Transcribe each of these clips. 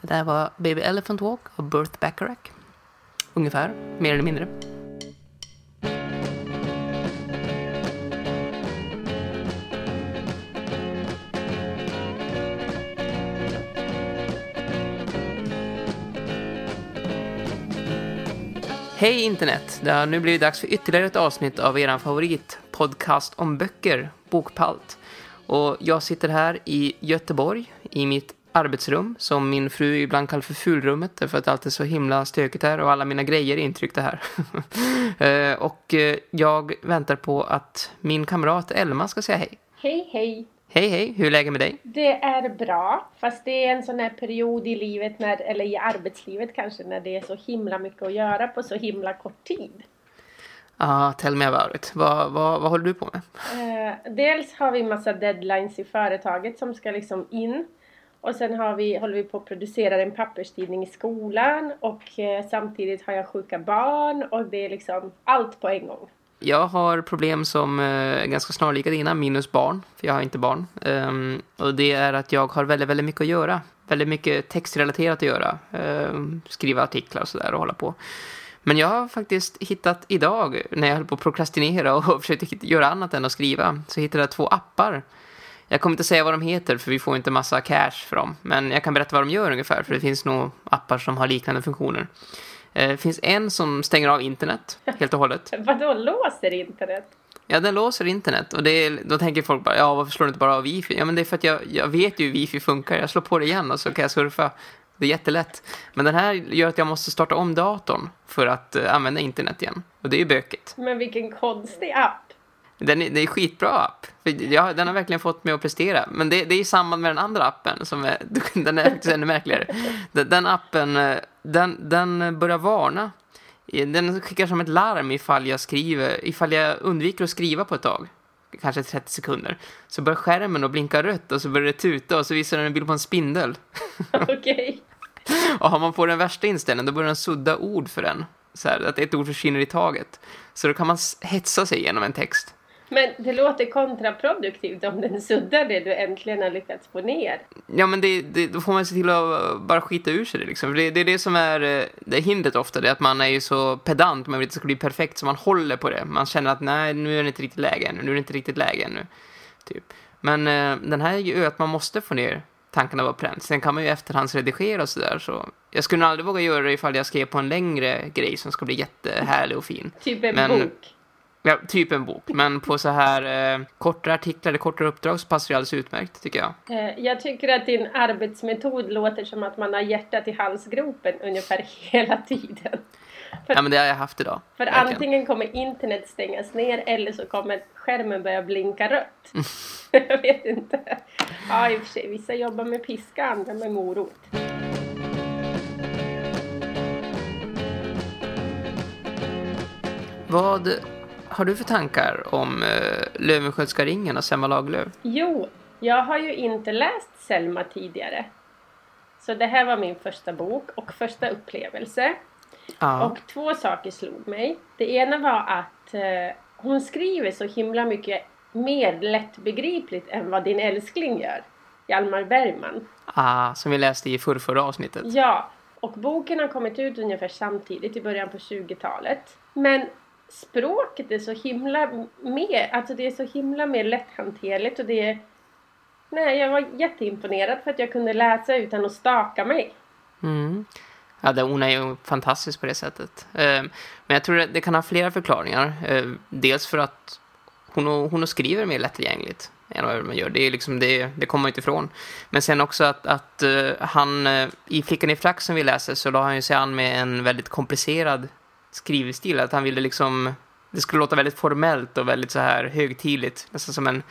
Det där var Baby Elephant Walk av Birth Bacharach. Ungefär, mer eller mindre. Hej internet! Det har nu blivit dags för ytterligare ett avsnitt av er favoritpodcast om böcker, Bokpalt. Och jag sitter här i Göteborg i mitt arbetsrum som min fru ibland kallar för fulrummet därför att allt är så himla stökigt här och alla mina grejer är intryckta här. Eh, och eh, jag väntar på att min kamrat Elma ska säga hej. Hej, hej! Hej, hej! Hur är läget med dig? Det är bra, fast det är en sån här period i livet, när, eller i arbetslivet kanske, när det är så himla mycket att göra på så himla kort tid. Ja, ah, tell me about it. Vad, vad, vad håller du på med? Eh, dels har vi massa deadlines i företaget som ska liksom in. Och sen har vi, håller vi på att producera en papperstidning i skolan och eh, samtidigt har jag sjuka barn och det är liksom allt på en gång. Jag har problem som är ganska snarlika dina, minus barn, för jag har inte barn. Um, och det är att jag har väldigt, väldigt mycket att göra. Väldigt mycket textrelaterat att göra. Um, skriva artiklar och sådär och hålla på. Men jag har faktiskt hittat idag, när jag höll på att prokrastinera och försökte göra annat än att skriva, så hittade jag två appar. Jag kommer inte säga vad de heter för vi får inte massa cash för dem. Men jag kan berätta vad de gör ungefär, för det finns nog appar som har liknande funktioner. Det finns en som stänger av internet helt och hållet. Vadå låser internet? Ja, den låser internet. Och det är, då tänker folk bara, ja varför slår du inte bara av wifi? Ja, men det är för att jag, jag vet ju hur wifi funkar. Jag slår på det igen och så kan jag surfa. Det är jättelätt. Men den här gör att jag måste starta om datorn för att uh, använda internet igen. Och det är ju bökigt. Men vilken konstig app. Den är, det är skitbra app. För jag, den har verkligen fått mig att prestera. Men det, det är i samband med den andra appen som är, den är faktiskt ännu märkligare. Den, den appen, den, den börjar varna. Den skickar som ett larm ifall jag skriver, ifall jag undviker att skriva på ett tag. Kanske 30 sekunder. Så börjar skärmen att blinka rött och så börjar det tuta och så visar den en bild på en spindel. Okej. Okay. och har man på den värsta inställningen då börjar den sudda ord för den. Så här, att ett ord försvinner i taget. Så då kan man hetsa sig igenom en text. Men det låter kontraproduktivt om den suddar det du äntligen har lyckats få ner. Ja, men det, det, då får man se till att bara skita ur sig det liksom. Det, det är det som är det hindret ofta, det är att man är ju så pedant, man vill att det ska bli perfekt så man håller på det. Man känner att nej, nu är det inte riktigt läge ännu, nu är det inte riktigt läge ännu. Typ. Men eh, den här gör ju att man måste få ner tankarna på pränt. Sen kan man ju efterhandsredigera och sådär. Så jag skulle aldrig våga göra det ifall jag skrev på en längre grej som ska bli jättehärlig och fin. Typ en men, bok. Ja, typ en bok. Men på så här eh, kortare artiklar eller kortare uppdrag så passar det alldeles utmärkt tycker jag. Eh, jag tycker att din arbetsmetod låter som att man har hjärtat i halsgropen ungefär hela tiden. För, ja men det har jag haft idag. För verkligen. antingen kommer internet stängas ner eller så kommer skärmen börja blinka rött. jag vet inte. Ja i och för sig, vissa jobbar med piska, andra med morot. Vad har du för tankar om uh, Löwenskiöldska ringen och Selma Lagerlöf? Jo, jag har ju inte läst Selma tidigare. Så det här var min första bok och första upplevelse. Ja. Och två saker slog mig. Det ena var att uh, hon skriver så himla mycket mer lättbegripligt än vad din älskling gör. Hjalmar Bergman. Ah, som vi läste i förra, förra avsnittet. Ja, och boken har kommit ut ungefär samtidigt i början på 20-talet. Men språket är så himla mer, alltså det är så himla mer lätthanterligt och det är Nej, jag var jätteimponerad för att jag kunde läsa utan att staka mig. Mm. Ja, det, hon är ju fantastisk på det sättet. Ehm, men jag tror att det kan ha flera förklaringar. Ehm, dels för att hon, hon skriver mer lättillgängligt än vad man gör. Det, är liksom, det, det kommer man inte ifrån. Men sen också att, att eh, han, eh, i Flickan i frack som vi läser så la han ju sig an med en väldigt komplicerad skrivstil. Att han ville liksom... Det skulle låta väldigt formellt och väldigt så här högtidligt. Nästan som en,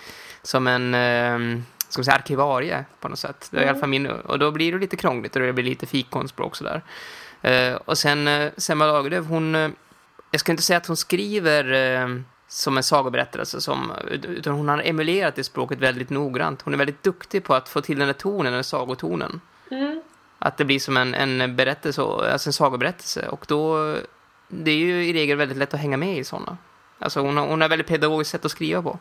som en eh, ska man säga, arkivarie på något sätt. Det är mm. i alla fall min, och då blir det lite krångligt och det blir lite fikonspråk sådär. Eh, och sen eh, Selma Lagerlöf, hon... Eh, jag ska inte säga att hon skriver eh, som en sagoberättelse, som, utan hon har emulerat det språket väldigt noggrant. Hon är väldigt duktig på att få till den där tonen, den där sagotonen. Mm, Att det blir som en, en berättelse, alltså en sagoberättelse. Och då, det är ju i regel väldigt lätt att hänga med i sådana. Alltså hon har, hon har väldigt pedagogiskt sätt att skriva på.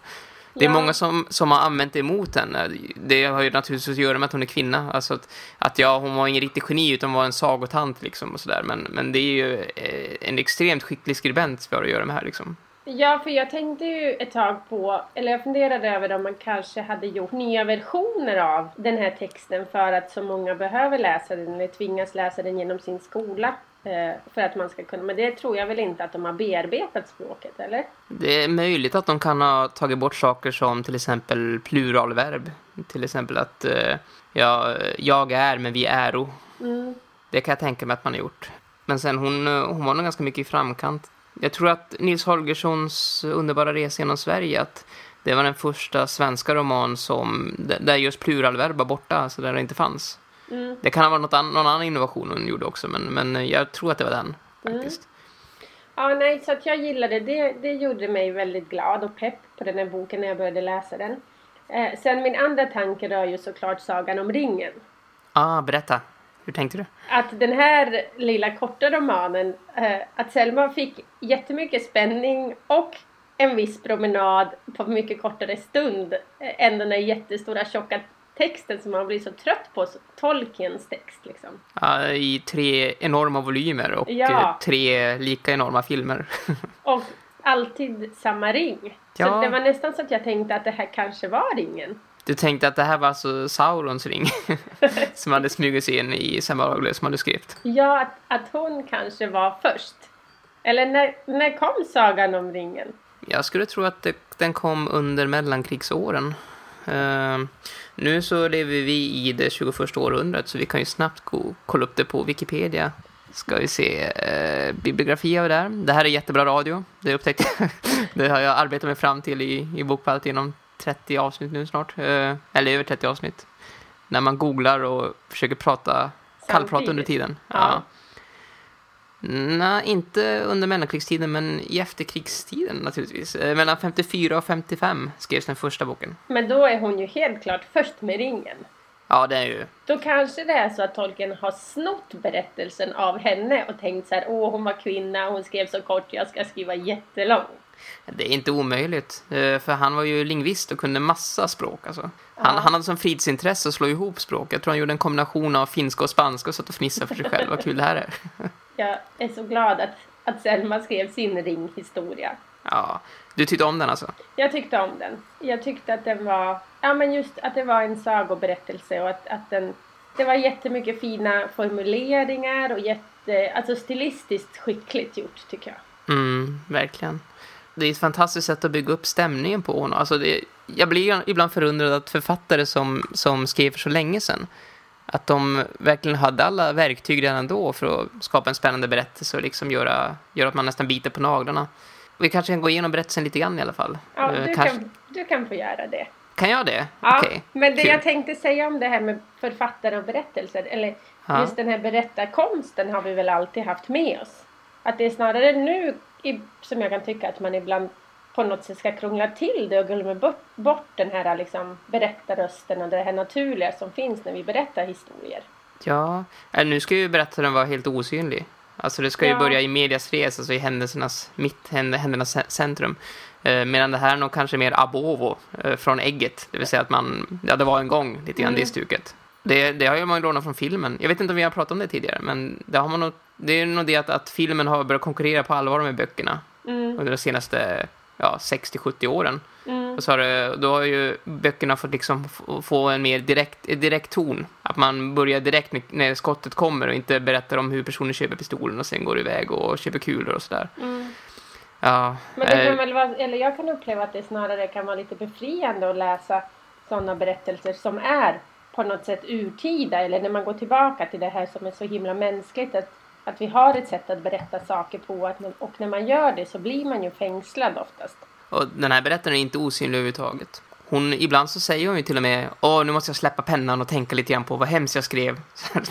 Det är ja. många som, som har använt det emot henne. Det har ju naturligtvis att göra med att hon är kvinna. Alltså att, att ja, hon var ingen riktig geni utan var en sagotant liksom och sådär. Men, men det är ju eh, en extremt skicklig skribent vi har att göra med här liksom. Ja, för jag tänkte ju ett tag på, eller jag funderade över om man kanske hade gjort nya versioner av den här texten för att så många behöver läsa den eller tvingas läsa den genom sin skola. Eh, för att man ska kunna, men det tror jag väl inte att de har bearbetat språket, eller? Det är möjligt att de kan ha tagit bort saker som till exempel pluralverb. Till exempel att eh, ja, jag är men vi är. Mm. Det kan jag tänka mig att man har gjort. Men sen hon, hon var nog ganska mycket i framkant jag tror att Nils Holgerssons underbara resa genom Sverige att det var den första svenska roman som där just pluralverb var borta, alltså där det inte fanns. Mm. Det kan ha varit något an, någon annan innovation hon gjorde också, men, men jag tror att det var den mm. faktiskt. Mm. Ja, nej, så att jag gillade det. Det gjorde mig väldigt glad och pepp på den här boken när jag började läsa den. Eh, sen min andra tanke rör ju såklart Sagan om ringen. ah, berätta. Hur tänkte du? Att den här lilla korta romanen, eh, att Selma fick jättemycket spänning och en viss promenad på mycket kortare stund eh, än den där jättestora tjocka texten som man blir så trött på, Tolkiens text liksom. Ja, i tre enorma volymer och ja. Eh, tre lika enorma filmer. och alltid samma ring. Ja. Så det var nästan så att jag tänkte att det här kanske var ringen. Du tänkte att det här var alltså Saurons ring som hade smugit sig in i Samaraglös manuskript. Ja, att, att hon kanske var först. Eller när, när kom sagan om ringen? Jag skulle tro att det, den kom under mellankrigsåren. Uh, nu så lever vi i det 21 århundradet så vi kan ju snabbt gå, kolla upp det på Wikipedia. Ska vi se uh, bibliografi av det där. Det här är jättebra radio. Det upptäckte Det har jag arbetat mig fram till i, i bokfallet genom 30 avsnitt nu snart. Eh, eller över 30 avsnitt. När man googlar och försöker prata, kallprata under tiden. Ja. ja. Nej, inte under mellankrigstiden, men i efterkrigstiden naturligtvis. Eh, mellan 54 och 55 skrevs den första boken. Men då är hon ju helt klart först med ringen. Ja, det är ju. Då kanske det är så att Tolkien har snott berättelsen av henne och tänkt så här, åh hon var kvinna, hon skrev så kort, jag ska skriva jättelång. Det är inte omöjligt, eh, för han var ju lingvist och kunde massa språk. Alltså. Han, ja. han hade som fridsintresse att slå ihop språk. Jag tror han gjorde en kombination av finska och spanska och satt och fnissade för sig själv. Vad kul det här är. Jag är så glad att, att Selma skrev sin ringhistoria. Ja, du tyckte om den alltså? Jag tyckte om den. Jag tyckte att den var, ja men just att det var en sagoberättelse och att, att den, det var jättemycket fina formuleringar och jätte, alltså stilistiskt skickligt gjort tycker jag. Mm, verkligen det är ett fantastiskt sätt att bygga upp stämningen på. Alltså det, jag blir ibland förundrad att författare som, som skrev för så länge sedan att de verkligen hade alla verktyg redan då för att skapa en spännande berättelse och liksom göra, göra att man nästan biter på naglarna. Vi kanske kan gå igenom berättelsen lite grann i alla fall. Ja, du, kanske... kan, du kan få göra det. Kan jag det? Ja, okay. men det Kul. jag tänkte säga om det här med författare och berättelser, eller ja. just den här berättarkonsten har vi väl alltid haft med oss. Att det är snarare nu som jag kan tycka att man ibland på något sätt ska krångla till det och glömma bort, bort den här liksom berättarrösten och det här naturliga som finns när vi berättar historier. Ja, nu ska ju berättaren vara helt osynlig. Alltså det ska ju ja. börja i medias res, alltså i händelsernas mitt, händelsernas centrum. Eh, medan det här är nog kanske mer abovo eh, från ägget. Det vill säga att man, ja det var en gång lite grann mm. det stuket. Det, det har ju man lånat från filmen. Jag vet inte om vi har pratat om det tidigare, men det har man nog, det är nog det att, att filmen har börjat konkurrera på allvar med böckerna mm. under de senaste ja, 60-70 åren. Mm. Och så har det, då har ju böckerna fått liksom få en mer direkt, direkt ton. Att man börjar direkt när skottet kommer och inte berättar om hur personen köper pistolen och sen går iväg och köper kulor och sådär. Mm. Ja, Men det kan äh, väl vara, eller jag kan uppleva att det snarare kan vara lite befriande att läsa sådana berättelser som är på något sätt urtida eller när man går tillbaka till det här som är så himla mänskligt att, att vi har ett sätt att berätta saker på att, och när man gör det så blir man ju fängslad oftast. Och den här berättaren är inte osynlig överhuvudtaget. Hon, ibland så säger hon ju till och med Åh, nu måste jag släppa pennan och tänka lite grann på vad hemskt jag skrev.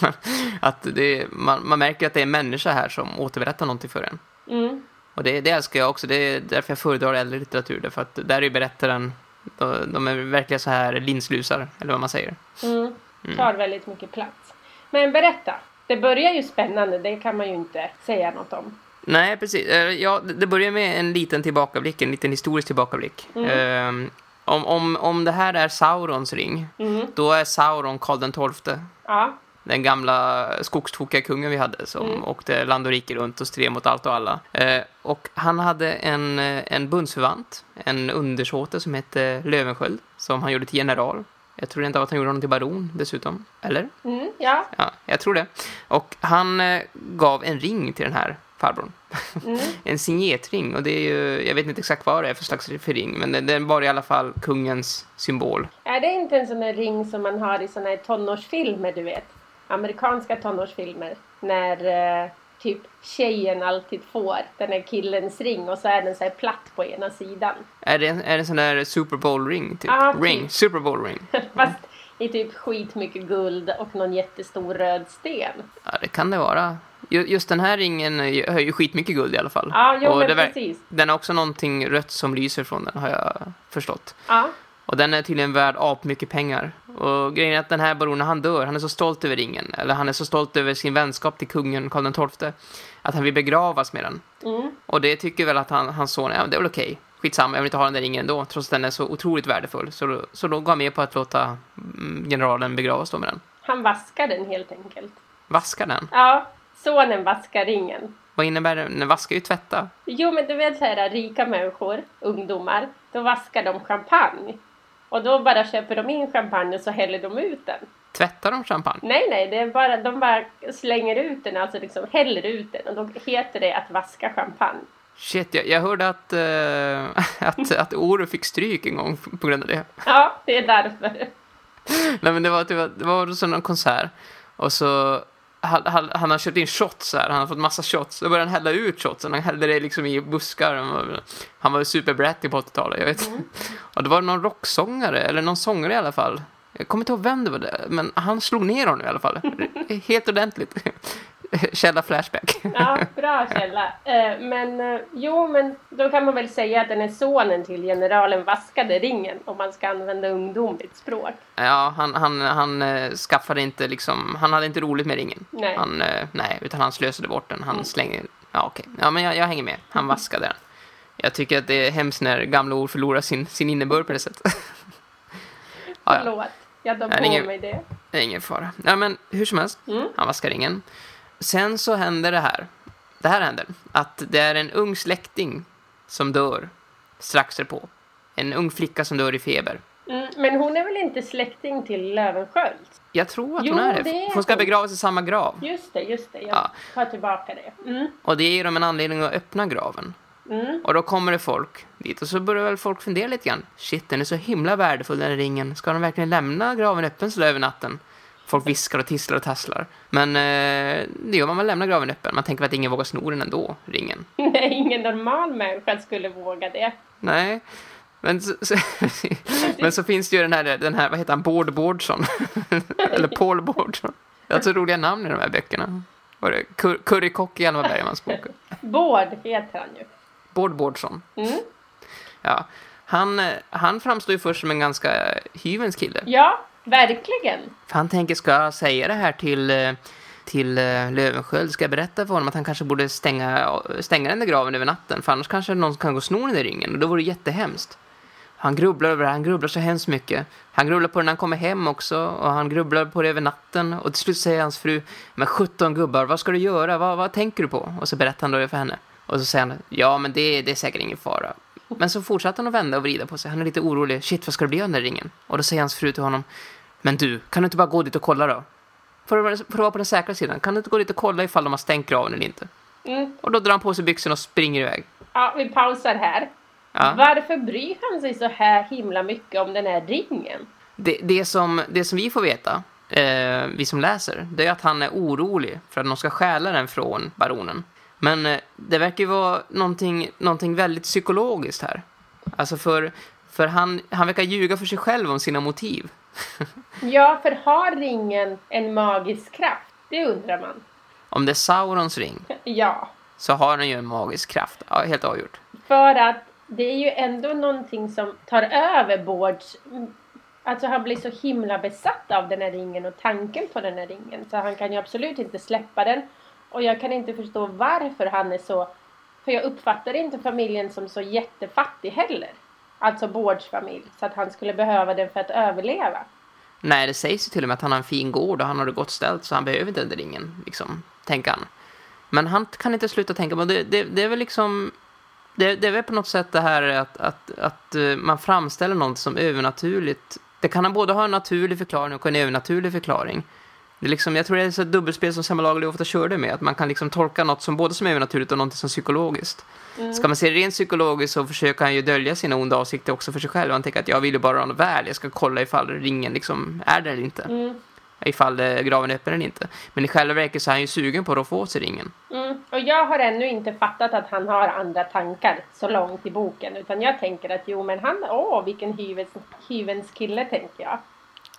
att det, man, man märker att det är en människa här som återberättar någonting för en. Mm. Och det, det älskar jag också. Det är därför jag föredrar äldre litteratur. Därför att där är berättaren de, de är verkligen så här linslusar, eller vad man säger. Mm. mm. Tar väldigt mycket plats. Men berätta. Det börjar ju spännande, det kan man ju inte säga något om. Nej, precis. Eh, ja, det börjar med en liten tillbakablick, en liten historisk tillbakablick. Mm. Um, om, om, om det här är Saurons ring, mm. då är Sauron Karl XII. Ja. Den gamla skogstokiga kungen vi hade som mm. åkte land och rike runt och stred mot allt och alla. Eh, och han hade en, en bundsförvant, en undersåte som hette Löwensköld, som han gjorde till general. Jag tror inte att han gjorde honom till baron dessutom. Eller? Mm, ja. ja. Jag tror det. Och han eh, gav en ring till den här farbrorn. Mm. en signétring. Och det är ju, jag vet inte exakt vad det är för slags för ring. Men den, den var i alla fall kungens symbol. Är det inte en sån där ring som man har i såna här tonårsfilmer, du vet? Amerikanska tonårsfilmer. När eh, typ tjejen alltid får den här killens ring och så är den så här platt på ena sidan. Är det, är det en sån där Super Bowl ring? Typ? Ah, ring, typ. Super Bowl ring. Fast i typ skitmycket guld och någon jättestor röd sten. Ja, det kan det vara. Just den här ringen har ju skitmycket guld i alla fall. Ja, jo, och men precis. Den har också någonting rött som lyser från den, har jag förstått. Ja. Och den är tydligen värd ap mycket pengar. Och grejen är att den här baronen, han dör. Han är så stolt över ringen. Eller han är så stolt över sin vänskap till kungen Karl XII. Att han vill begravas med den. Mm. Och det tycker väl att han, hans son, ja det är väl okej. Okay. Skitsamma, jag vill inte ha den där ringen ändå. Trots att den är så otroligt värdefull. Så så då går han med på att låta mm, generalen begravas då med den. Han vaskar den helt enkelt. Vaskar den? Ja, sonen vaskar ringen. Vad innebär det? Den vaskar ju tvätta. Jo, men du vet så här, rika människor, ungdomar, då vaskar de champagne. Och då bara köper de in champagne och så häller de ut den. Tvättar de champagne? Nej, nej, det är bara, de bara slänger ut den, alltså liksom häller ut den. Och då heter det att vaska champagne. Shit, jag, jag hörde att, uh, att, att Oru fick stryk en gång på grund av det. Ja, det är därför. nej, men det var, det var, det var så någon konsert. Och så han, han, han, har köpt in shots här, han har fått massa shots. Då började han hälla ut shotsen, han hällde det liksom i buskar. Han var superbratty på 80-talet, jag vet. Mm. Och det var någon rocksångare, eller någon sångare i alla fall. Jag kommer inte ihåg vem det var, det, men han slog ner honom i alla fall. Helt ordentligt. källa Flashback. ja, bra källa. Eh, men eh, jo, men då kan man väl säga att den är sonen till generalen vaskade ringen om man ska använda ungdomligt språk. Ja, han, han, han eh, skaffade inte liksom, han hade inte roligt med ringen. Nej. Han, nej, utan han slösade bort den. Han mm. slänger, ja okej. Ja, men jag, jag hänger med. Han vaskade den. Jag tycker att det är hemskt när gamla ord förlorar sin, sin innebörd på det sättet. Förlåt, jag tar på ingen, mig det. Det är ingen fara. Ja, men hur som helst, mm. han vaskar ringen. Sen så händer det här. Det här händer. Att det är en ung släkting som dör strax på. En ung flicka som dör i feber. Mm, men hon är väl inte släkting till Löwensköld? Jag tror att jo, hon är det. det hon ska begravas i samma grav. Just det, just det. Jag ja. tar tillbaka det. Mm. Och det ger dem en anledning att öppna graven. Mm. Och då kommer det folk dit och så börjar väl folk fundera lite grann. Shit, den är så himla värdefull den här ringen. Ska de verkligen lämna graven öppen så över natten? Folk viskar och tisslar och tasslar. Men eh, det gör man, man lämnar graven öppen. Man tänker att ingen vågar sno den ändå, ringen. Nej, ingen normal människa skulle våga det. Nej. Men så, så, men så finns det ju den här, den här vad heter han, Bård Bårdsson. Eller Paul Bårdsson. Jag har så roliga namn i de här böckerna. Var det Cur Currykock i Alma Bergmans bok? Bård heter han ju. Bård Bårdsson. Mm. Ja. Han, han framstår ju först som en ganska hyvens kille. Ja, Verkligen. För han tänker, ska jag säga det här till, eh, till eh, Lövenskjöld? Löwensköld? Ska jag berätta för honom att han kanske borde stänga, stänga den där graven över natten? För annars kanske någon kan gå och sno den där ringen. Och då vore det jättehemskt. Han grubblar över det han grubblar så hemskt mycket. Han grubblar på det när han kommer hem också. Och han grubblar på det över natten. Och till slut säger hans fru, men 17 gubbar, vad ska du göra? Vad, vad tänker du på? Och så berättar han då det för henne. Och så säger han, ja men det, det är säkert ingen fara. Men så fortsätter han att vända och vrida på sig. Han är lite orolig. Shit, vad ska det bli där ringen? Och då säger hans fru till honom, men du, kan du inte bara gå dit och kolla då? För att, för att vara på den säkra sidan, kan du inte gå dit och kolla ifall de har stängt graven eller inte? Mm. Och då drar han på sig byxorna och springer iväg. Ja, vi pausar här. Ja. Varför bryr han sig så här himla mycket om den här ringen? Det, det, som, det som vi får veta, eh, vi som läser, det är att han är orolig för att någon ska stjäla den från baronen. Men eh, det verkar ju vara någonting, någonting väldigt psykologiskt här. Alltså för, för han, han verkar ljuga för sig själv om sina motiv. ja, för har ringen en magisk kraft? Det undrar man. Om det är Saurons ring? ja. Så har den ju en magisk kraft. Ja, helt avgjort. För att det är ju ändå någonting som tar över Bårds Alltså han blir så himla besatt av den här ringen och tanken på den här ringen. Så han kan ju absolut inte släppa den. Och jag kan inte förstå varför han är så... För jag uppfattar inte familjen som så jättefattig heller. Alltså Bårds familj. Så att han skulle behöva den för att överleva. Nej, det sägs ju till och med att han har en fin gård och han har det gott ställt så han behöver inte den ringen, liksom, tänker han. Men han kan inte sluta tänka på det. Det, det är väl liksom... Det, det, är väl på något sätt det här att, att, att eh, man framställer något som övernaturligt. Det kan han både ha en naturlig förklaring och en övernaturlig förklaring. Det är liksom, jag tror det är ett dubbelspel som Selma Lagerlöf ofta körde med. Att man kan liksom tolka något som både som övernaturligt och något som psykologiskt. Mm. Ska man se det rent psykologiskt så försöker han ju dölja sina onda avsikter också för sig själv. Han tänker att jag vill ju bara ha något väl. Jag ska kolla ifall ringen liksom är där eller inte. Mm. Ifall eh, graven är öppen eller inte. Men i själva verket så är han ju sugen på att få åt sig ringen. Mm. Och jag har ännu inte fattat att han har andra tankar så långt i boken. Utan jag tänker att jo men han, åh vilken hyvens, hyvens kille tänker jag.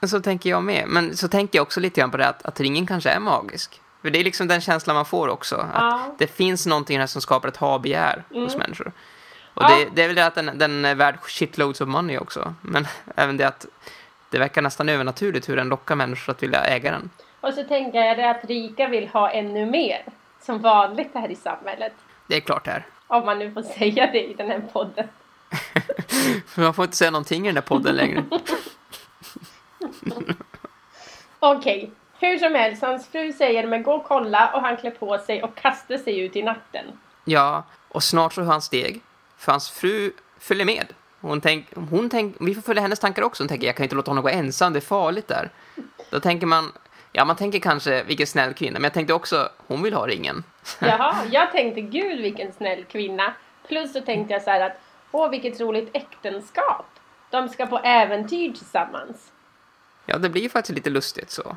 Så tänker jag med. Men så tänker jag också lite grann på det att, att ringen kanske är magisk. För det är liksom den känslan man får också. Att ja. det finns någonting här som skapar ett ha-begär mm. hos människor. Och ja. det, det, är väl det att den, den är värd shitloads of money också. Men även det att det verkar nästan övernaturligt hur den lockar människor att vilja äga den. Och så tänker jag det att rika vill ha ännu mer. Som vanligt här i samhället. Det är klart det är. Om man nu får säga det i den här podden. Man får inte säga någonting i den här podden längre. Okej, okay. hur som helst, hans fru säger men gå och kolla och han klär på sig och kastar sig ut i natten. Ja, och snart så hör han steg. För hans fru följer med. Hon tänk, hon tänk, vi får följa hennes tankar också. Hon tänker, jag kan inte låta honom gå ensam, det är farligt där. Då tänker man, ja man tänker kanske, vilken snäll kvinna. Men jag tänkte också, hon vill ha ringen. Jaha, jag tänkte, gud vilken snäll kvinna. Plus så tänkte jag så här att, åh vilket roligt äktenskap. De ska på äventyr tillsammans. Ja, det blir ju faktiskt lite lustigt så.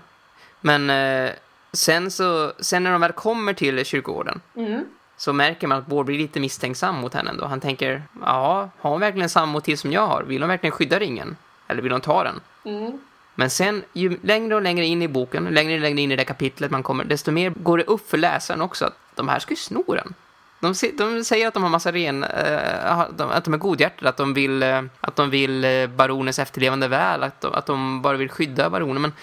Men eh, sen så, sen när de väl kommer till kyrkogården mm. så märker man att Bård blir lite misstänksam mot henne ändå. Han tänker, ja, har hon verkligen samma motiv som jag har? Vill hon verkligen skydda ringen? Eller vill hon ta den? Mm. Men sen, ju längre och längre in i boken, längre och längre in i det kapitlet man kommer, desto mer går det upp för läsaren också att de här ska ju sno den. De, de, säger att de har massa ren, äh, att de är godhjärtade, att de vill, äh, att de vill äh, baronens efterlevande väl, att de, att de bara vill skydda baronen, men,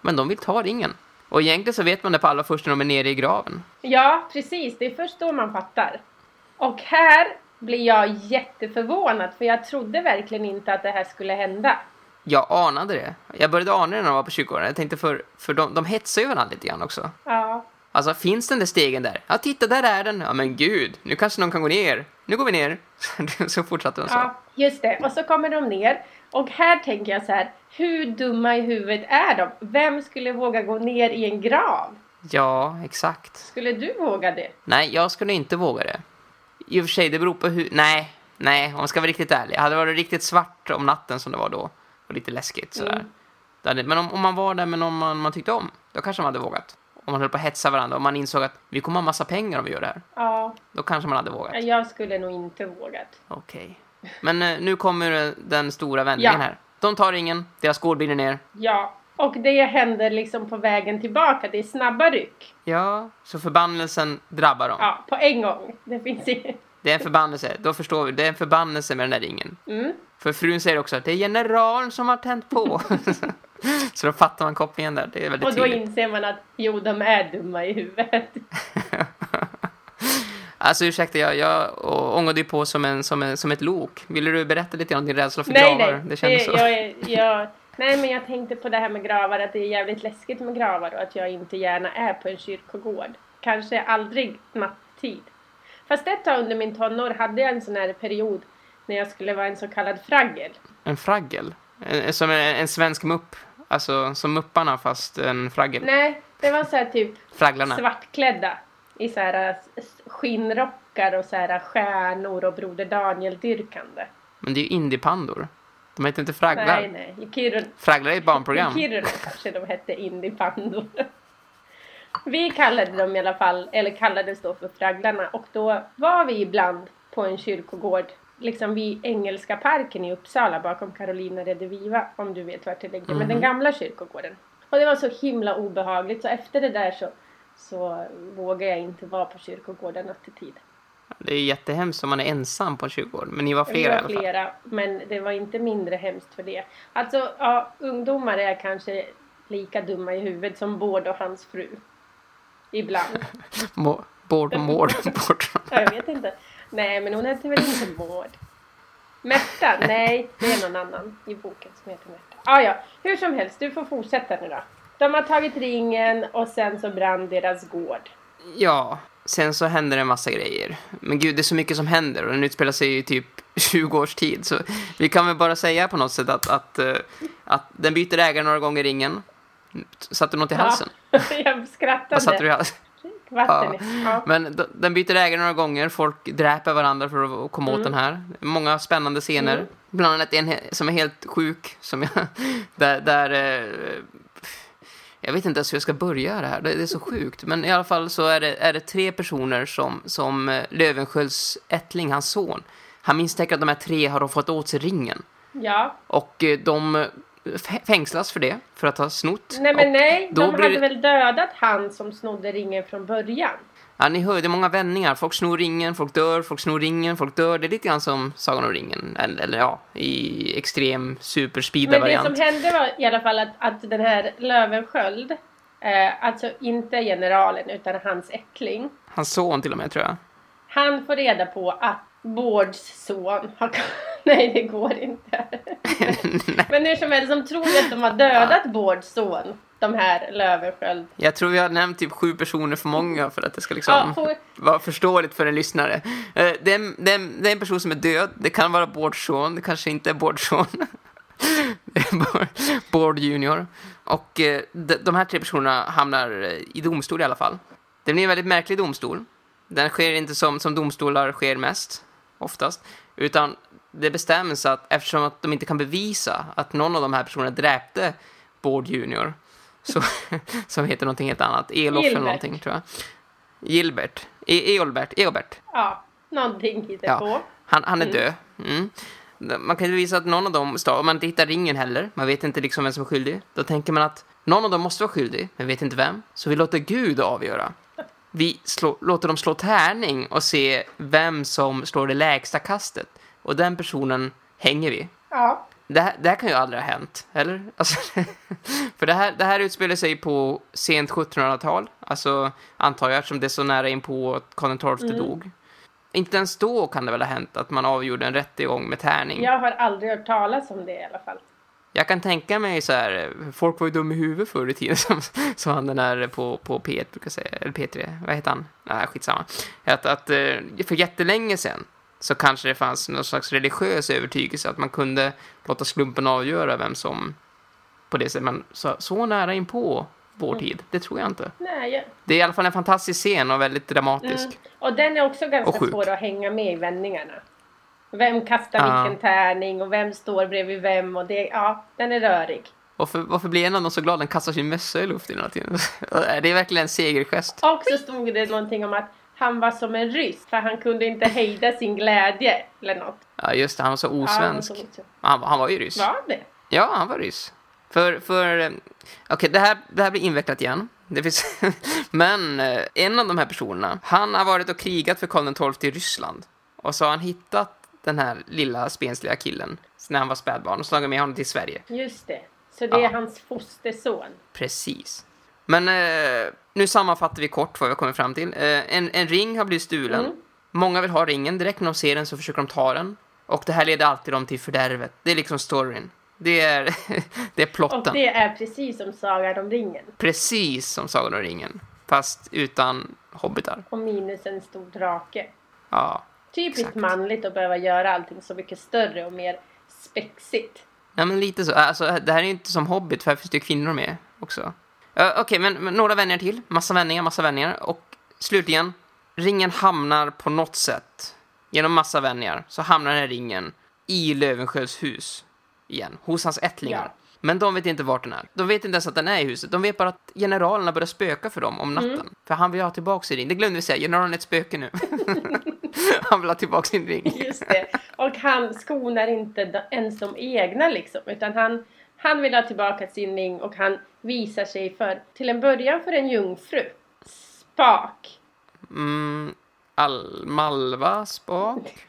men de vill ta ringen. Och egentligen så vet man det på allra först när de är nere i graven. Ja, precis. Det är först då man fattar. Och här blir jag jätteförvånad, för jag trodde verkligen inte att det här skulle hända. Jag anade det. Jag började ana det när de var på kyrkogården. Jag tänkte för, för de, de hetsar ju varandra lite grann också. Ja. Alltså, finns den där stegen där? Ja, titta, där är den. Ja, men gud, nu kanske någon kan gå ner. Nu går vi ner. så fortsatte de så. Ja, just det. Och så kommer de ner. Och här tänker jag så här, hur dumma i huvudet är de? Vem skulle våga gå ner i en grav? Ja, exakt. Skulle du våga det? Nej, jag skulle inte våga det. I och för sig, det beror på hur... Nej, nej, om man ska vara riktigt ärlig. Hade det varit riktigt svart om natten som det var då, och lite läskigt sådär. Mm. Men om, om man var där med någon man, man tyckte om, då kanske man hade vågat om man höll på att hetsa varandra och man insåg att vi kommer ha massa pengar om vi gör det här. Ja. Då kanske man hade vågat. Jag skulle nog inte vågat. Okej. Okay. Men eh, nu kommer den stora vändningen ja. här. De tar ringen, deras gård brinner ner. Ja, och det händer liksom på vägen tillbaka. Det är snabba ryck. Ja, så förbannelsen drabbar dem. Ja, på en gång. Det finns inget. Det är en förbannelse. Då förstår vi. Det är en förbannelse med den där ringen. Mm. För frun säger också att det är generalen som har tänt på. Så då fattar man kopplingen där. Det är väldigt Och då tydligt. inser man att jo, de är dumma i huvudet. alltså ursäkta, jag, jag ångade ju på som, en, som, en, som ett lok. Ville du berätta lite om din rädsla för nej, gravar? Nej, det kändes så. Jag, jag, nej, men jag tänkte på det här med gravar, att det är jävligt läskigt med gravar och att jag inte gärna är på en kyrkogård. Kanske aldrig nattid. Fast ett tag under min tonår hade jag en sån här period när jag skulle vara en så kallad fraggel. En fraggel? Som en, en svensk mupp? Alltså som Mupparna fast en fraggel? Nej, det var så här typ Fragglarna. svartklädda i så här äh, skinnrockar och så här äh, stjärnor och Broder Daniel-dyrkande. Men det är ju indiepandor. De heter inte fragglar. Nej, nej. I Kiruna, fragglar är ett barnprogram. I Kiruna kanske de hette indiepandor. Vi kallade dem i alla fall, eller kallades då för fragglarna och då var vi ibland på en kyrkogård liksom vid Engelska parken i Uppsala bakom Carolina Rediviva om du vet vart det ligger. Mm. Men den mhm. gamla kyrkogården. Och det var så himla obehagligt så efter det där så, så vågar jag inte vara på kyrkogården nattetid. Det är jättehemskt om man är ensam på en kyrkogård. Men ni var flera var i alla fall. flera, men det var inte mindre hemskt för det. Alltså, ja, ungdomar är kanske lika dumma i huvudet som Bård och hans fru. Ibland. Bård och Mård. Jag vet inte. Nej, men hon hette väl inte Maud? Märta? Nej, det är någon annan i boken som heter Märta. Ah, ja, hur som helst, du får fortsätta nu då. De har tagit ringen och sen så brann deras gård. Ja, sen så händer en massa grejer. Men gud, det är så mycket som händer och den utspelar sig i typ 20 års tid. Så vi kan väl bara säga på något sätt att, att, eh, att den byter ägare några gånger ringen. Satte du något i halsen? Ja, jag skrattade. Vad satte du i halsen? Vatten. Ja. Men den byter ägare några gånger, folk dräper varandra för att komma åt den här. Många spännande scener. Mm. Bland annat en som är helt sjuk, som jag, där, där eh, jag vet inte ens hur jag ska börja det här, det är så sjukt. Men i alla fall så är det, är det tre personer som, som eh, Löwenskiölds ättling, hans son, han misstänker att de här tre har fått åt sig ringen. ja. Och eh, de fängslas för det, för att ha snott. Nej men nej, då de hade det- väl dödat han som snodde ringen från början. Ja, ni hör, det är många vändningar. Folk snor ringen, folk dör, folk snor ringen, folk dör. Det är lite grann som Sagan om ringen. Eller, eller ja, i extrem superspeedad Men det variant. som hände var i alla fall att, att den här Löwensköld, eh, alltså inte generalen utan hans ättling, Hans son till och med, tror jag. han får reda på att Bårds son har... Nej, det går inte. Men hur som helst, de tror ju att de har dödat Bårds son, de här Löwensköld. Jag tror vi har nämnt typ sju personer för många för att det ska Ja, liksom får- vara förståeligt för en lyssnare. Eh, Det är, en, det, är en, det är en person som är död. Det kan vara Bårds son, det kanske inte är Bårds son. Bård- junior. Och eh, de, de här tre personerna hamnar eh, i domstol i alla fall. Det blir en väldigt märklig domstol. Den sker inte som, som domstolar sker mest, oftast. Utan det bestäms att eftersom att de inte kan bevisa att någon av de här personerna dräpte Bård junior, så, som heter någonting helt annat, Elof eller Gilbert. någonting tror jag. Gilbert. E Eolbert. Eobert. Ja, någonting hittar Ja. på. Han, han är död. Mm. Man kan inte visa att någon av dem, om man inte hittar ringen heller, man vet inte liksom vem som är skyldig, då tänker man att någon av dem måste vara skyldig, men vet inte vem, så vi låter Gud avgöra. Vi slå, låter dem slå tärning och se vem som slår det lägsta kastet. Och den personen hänger vi. Ja. Det det här kan ju aldrig ha hänt, eller? Alltså, för det här, det här utspelar sig på sent 1700-tal, alltså antar jag eftersom det är så nära in på att Karl XII dog. Inte ens då kan det väl ha hänt att man avgjorde en rättegång med tärning. Jag har aldrig hört talas om det i alla fall. Jag kan tänka mig så här, folk var ju dum i huvudet förr i tiden som, som han den där på, på P1 brukar säga, eller P3, vad heter han? Nej, skitsamma. Att, att eh, för jättelänge sedan så kanske det fanns någon slags religiös övertygelse att man kunde låta slumpen avgöra vem som på det sättet, men så, så nära in på vår tid, det tror jag inte. Nej, jag... Det är i alla fall en fantastisk scen och väldigt dramatisk. mm. Och den är också ganska svår att hänga med i vändningarna. Vem kastar Ja. vilken tärning och vem står bredvid vem och det, ja, den är rörig. Varför, varför blir en av dem så glad? Den kastar sin mössa i luften hela tiden. Det är verkligen en segergest. Och så stod det någonting om att han var som en ryss för han kunde inte hejda sin glädje eller något. Ja, just det, han var så Ja, han var osvensk. så- Han, han var ju ryss. Var det? Ja, han var ryss. För, för eh, okej, det, här, det här blir invecklat igen. Det finns, men eh, en av de här personerna, han har varit och krigat för Karl XII i Ryssland. Och så har han hittat den här lilla spensliga killen när han var spädbarn och slagit med honom till Sverige. Just det. Så det är Ja. hans fosterson. Precis. Men eh, nu sammanfattar vi kort vad vi har kommit fram till. Eh, en, en ring har blivit stulen. Mm. Många vill ha ringen. Direkt när de ser den så försöker de ta den. Och det här leder alltid dem till fördärvet. Det är liksom storyn. Det är, det är plotten. Och det är precis som Sagan om ringen. Precis som Sagan om ringen. Fast utan hobbitar. Och minus en stor drake. Ja. Typiskt Exakt. manligt att behöva göra allting så mycket större och mer spexigt. ja, men lite så. Alltså, det här är ju inte som Hobbit, för här finns det ju kvinnor med också. Uh, Okej, men, men några vändningar till. Massa vändningar, massa vändningar. Och slutligen, ringen hamnar på något sätt, genom massa vändningar, så hamnar den här ringen i Löwenskiölds hus igen, hos hans ättlingar. Ja. Men de vet inte vart den är. De vet inte ens att den är i huset. De vet bara att generalerna börjar spöka för dem om natten. Mm. För han vill ha tillbaka sin ring. Det glömde vi säga. Generalen är ett spöke nu. han vill ha tillbaka sin ring. Just det. Och han skonar inte ens de egna liksom. Utan han, han vill ha tillbaka sin ring och han visar sig för, till en början för en jungfru. Spak. Mm, Al Malva Spak.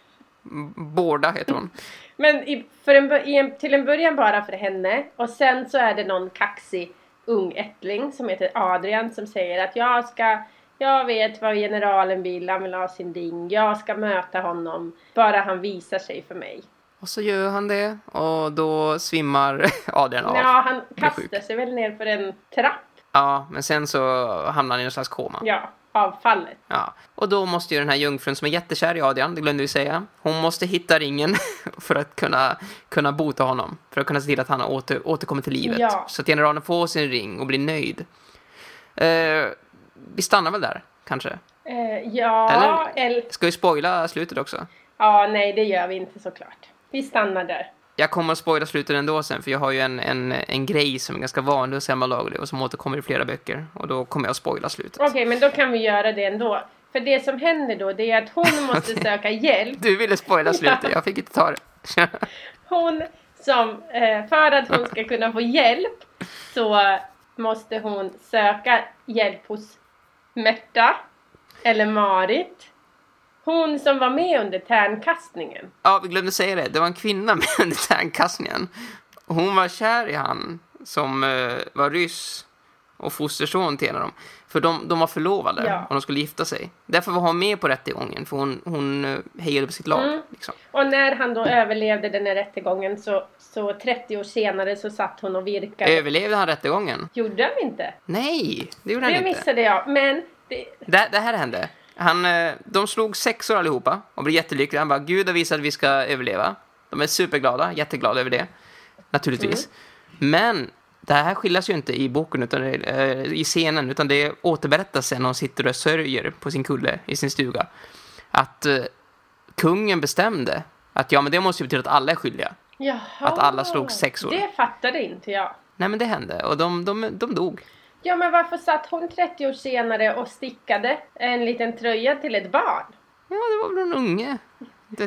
Båda heter hon. Men i, för en, i en, till en början bara för henne och sen så är det någon kaxig ung ättling som heter Adrian som säger att jag ska jag vet vad generalen vill, han vill ha sin ring. Jag ska möta honom, bara han visar sig för mig. Och så gör han det och då svimmar Adrian av. Ja, han kastar sig väl ner för en trapp. Ja, men sen så hamnar han i någon slags koma. Ja, avfallet. Ja, och då måste ju den här jungfrun som är jättekär i Adrian, det glömde vi säga, hon måste hitta ringen för att kunna, kunna bota honom. För att kunna se till att han åter, återkommer till livet. Ja. Så att generalen får sin ring och blir nöjd. Eh, vi stannar väl där, kanske? Eh, ja, eller... Ska vi spoila slutet också? Ja, nej det gör vi inte såklart. Vi stannar där. Jag kommer att spoila slutet ändå sen, för jag har ju en, en, en grej som är ganska vanlig hos Emma Lagerlöf och som återkommer i flera böcker. Och då kommer jag att spoila slutet. Okej, okay, men då kan vi göra det ändå. För det som händer då, det är att hon måste söka hjälp. Du ville spoila slutet, jag fick inte ta det. hon som, eh, för att hon ska kunna få hjälp så måste hon söka hjälp hos Märta eller Marit hon som var med under tärnkastningen. Ja, vi glömde säga det. Det var en kvinna med under tärnkastningen. Hon var kär i han som uh, var ryss och fosterson till en av dem. För de, de var förlovade ja. och de skulle gifta sig. Därför var hon med på rättegången, för hon, hon uh, hejade på sitt lag. Mm. Liksom. Och när han då överlevde den här rättegången så, så 30 år senare så satt hon och virkade. Överlevde han rättegången? Gjorde han inte? Nej, det gjorde han det inte. Det missade jag, men... Det... Det, det här hände. Han, eh, de slog sexor allihopa och blev jättelyckliga. Han bara, Gud har visat att vi ska överleva. De är superglada, jätteglada över det. Naturligtvis. Mm. Men det här skiljas ju inte i boken, utan äh, i scenen, utan det återberättas sen när hon sitter och sörjer på sin kulle i sin stuga. Att äh, kungen bestämde att ja, men det måste ju betyda att alla är skyldiga. Jaha, att alla slog sexor. Det fattade inte jag. Nej, men det hände. Och de, de, de dog. Ja, men varför satt hon 30 år senare och stickade en liten tröja till ett barn? Ja, det var väl en unge.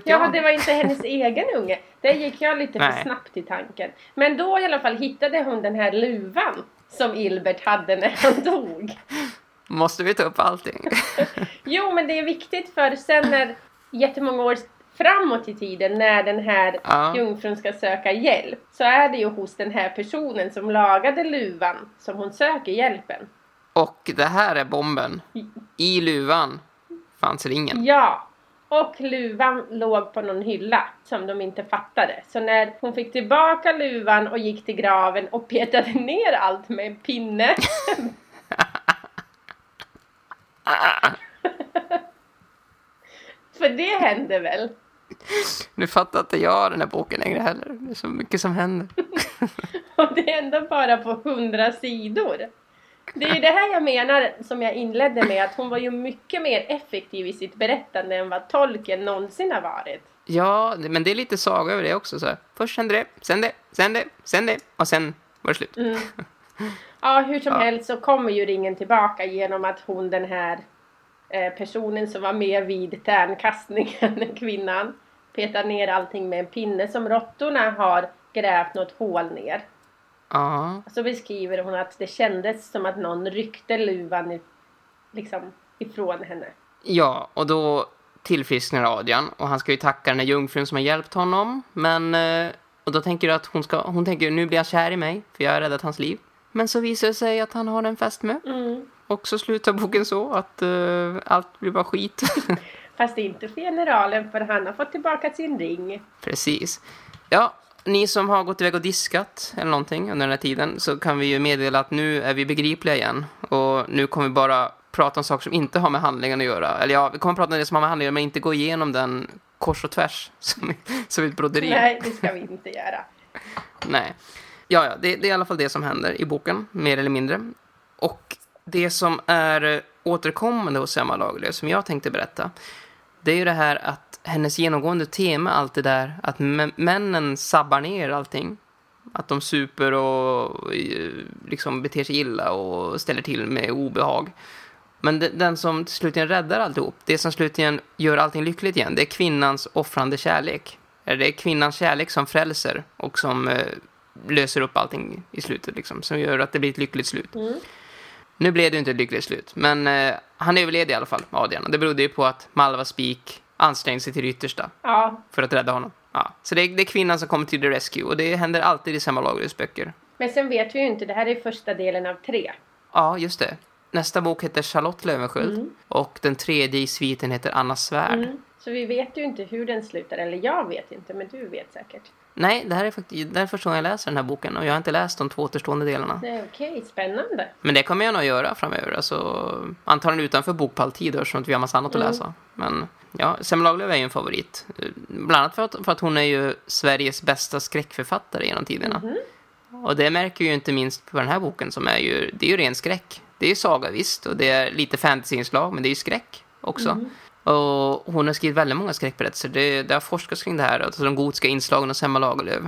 Ja, det var inte hennes egen unge. Där gick jag lite Nej. för snabbt i tanken. Men då i alla fall hittade hon den här luvan som Ilbert hade när han dog. Måste vi ta upp allting? jo, men det är viktigt för sen när jättemånga år framåt i tiden när den här ja. jungfrun ska söka hjälp så är det ju hos den här personen som lagade luvan som hon söker hjälpen. Och det här är bomben. I luvan fanns ringen. Ja, och luvan låg på någon hylla som de inte fattade. Så när hon fick tillbaka luvan och gick till graven och petade ner allt med en pinne. För det hände väl? Nu fattar inte jag den här boken längre heller. Det är så mycket som händer. och det är ändå bara på hundra sidor. Det är ju det här jag menar som jag inledde med att hon var ju mycket mer effektiv i sitt berättande än vad tolken någonsin har varit. Ja, men det är lite saga över det också. Så här. Först hände det, sen det, sen det, sen det och sen var det slut. Mm. Ja, hur som ja. helst så kommer ju ringen tillbaka genom att hon den här eh, personen som var med vid tärnkastningen, kvinnan, petar ner allting med en pinne som råttorna har grävt något hål ner. Ja. Så beskriver hon att det kändes som att någon ryckte luvan i, liksom ifrån henne. Ja, och då tillfrisknar Adrian och han ska ju tacka den här jungfrun som har hjälpt honom. Men, eh, och då tänker du att hon ska, hon tänker nu blir jag kär i mig för jag har räddat hans liv. Men så visar det sig att han har en fästmö. Mm. Och så slutar boken så att uh, allt blir bara skit. Fast inte för generalen för han har fått tillbaka sin ring. Precis. Ja, ni som har gått iväg och diskat eller någonting under den här tiden så kan vi ju meddela att nu är vi begripliga igen. Och nu kommer vi bara prata om saker som inte har med handlingen att göra. Eller ja, vi kommer prata om det som har med handlingen men inte gå igenom den kors och tvärs som, som ett broderi. Nej, det ska vi inte göra. Nej. Ja, ja, det, det, är i alla fall det som händer i boken, mer eller mindre. Och det som är återkommande hos Emma Lagerlöf, som jag tänkte berätta, det är ju det här att hennes genomgående tema alltid är att männen sabbar ner allting. Att de super och eh, liksom beter sig illa och ställer till med obehag. Men den som slutligen räddar alltihop, det som slutligen gör allting lyckligt igen, det är kvinnans offrande kärlek. Det är kvinnans kärlek som frälser och som eh, löser upp allting i slutet, liksom, som gör att det blir ett lyckligt slut. Mm. Nu blev det inte ett lyckligt slut, men eh, han överlevde i alla fall, Adrian. Det berodde ju på att Malva Spik ansträngde sig till det yttersta Ja, för att rädda honom. Ja. Så det är, det är kvinnan som kommer till the rescue och det händer alltid i Selma Lagerlöfs böcker. men sen vet vi ju inte, det här är första delen av tre. Ja, just det. Nästa bok heter Charlotte Löwensköld och den tredje i sviten heter Anna Svärd. Mm. Så vi vet ju inte hur den slutar, eller jag vet inte, men du vet säkert. Nej, det här är faktiskt det är första gången jag läser den här boken och jag har inte läst de två återstående delarna. Är okej, spännande. Men det kommer jag nog göra framöver. Alltså, antagligen utanför bokpalltid eftersom vi har massa annat att läsa. Men ja, Selma Lagerlöf är ju en favorit. Bland annat för att, för att hon är ju Sveriges bästa skräckförfattare genom tiderna. Och det märker ju inte minst på den här boken som är ju, det är ju ren skräck. Det är ju saga visst och det är lite fantasyinslag men det är ju skräck också. Och hon har skrivit väldigt många skräckberättelser. Det, det har forskats kring det här, alltså de gotiska inslagen hos Selma Lagerlöf.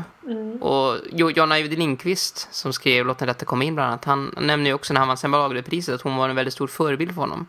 Och Jo- John Ajvide Lindqvist som skrev Låt den rätte komma in bland annat, han nämner ju också när han vann Selma Lagerlöf-priset att hon var en väldigt stor förebild för honom.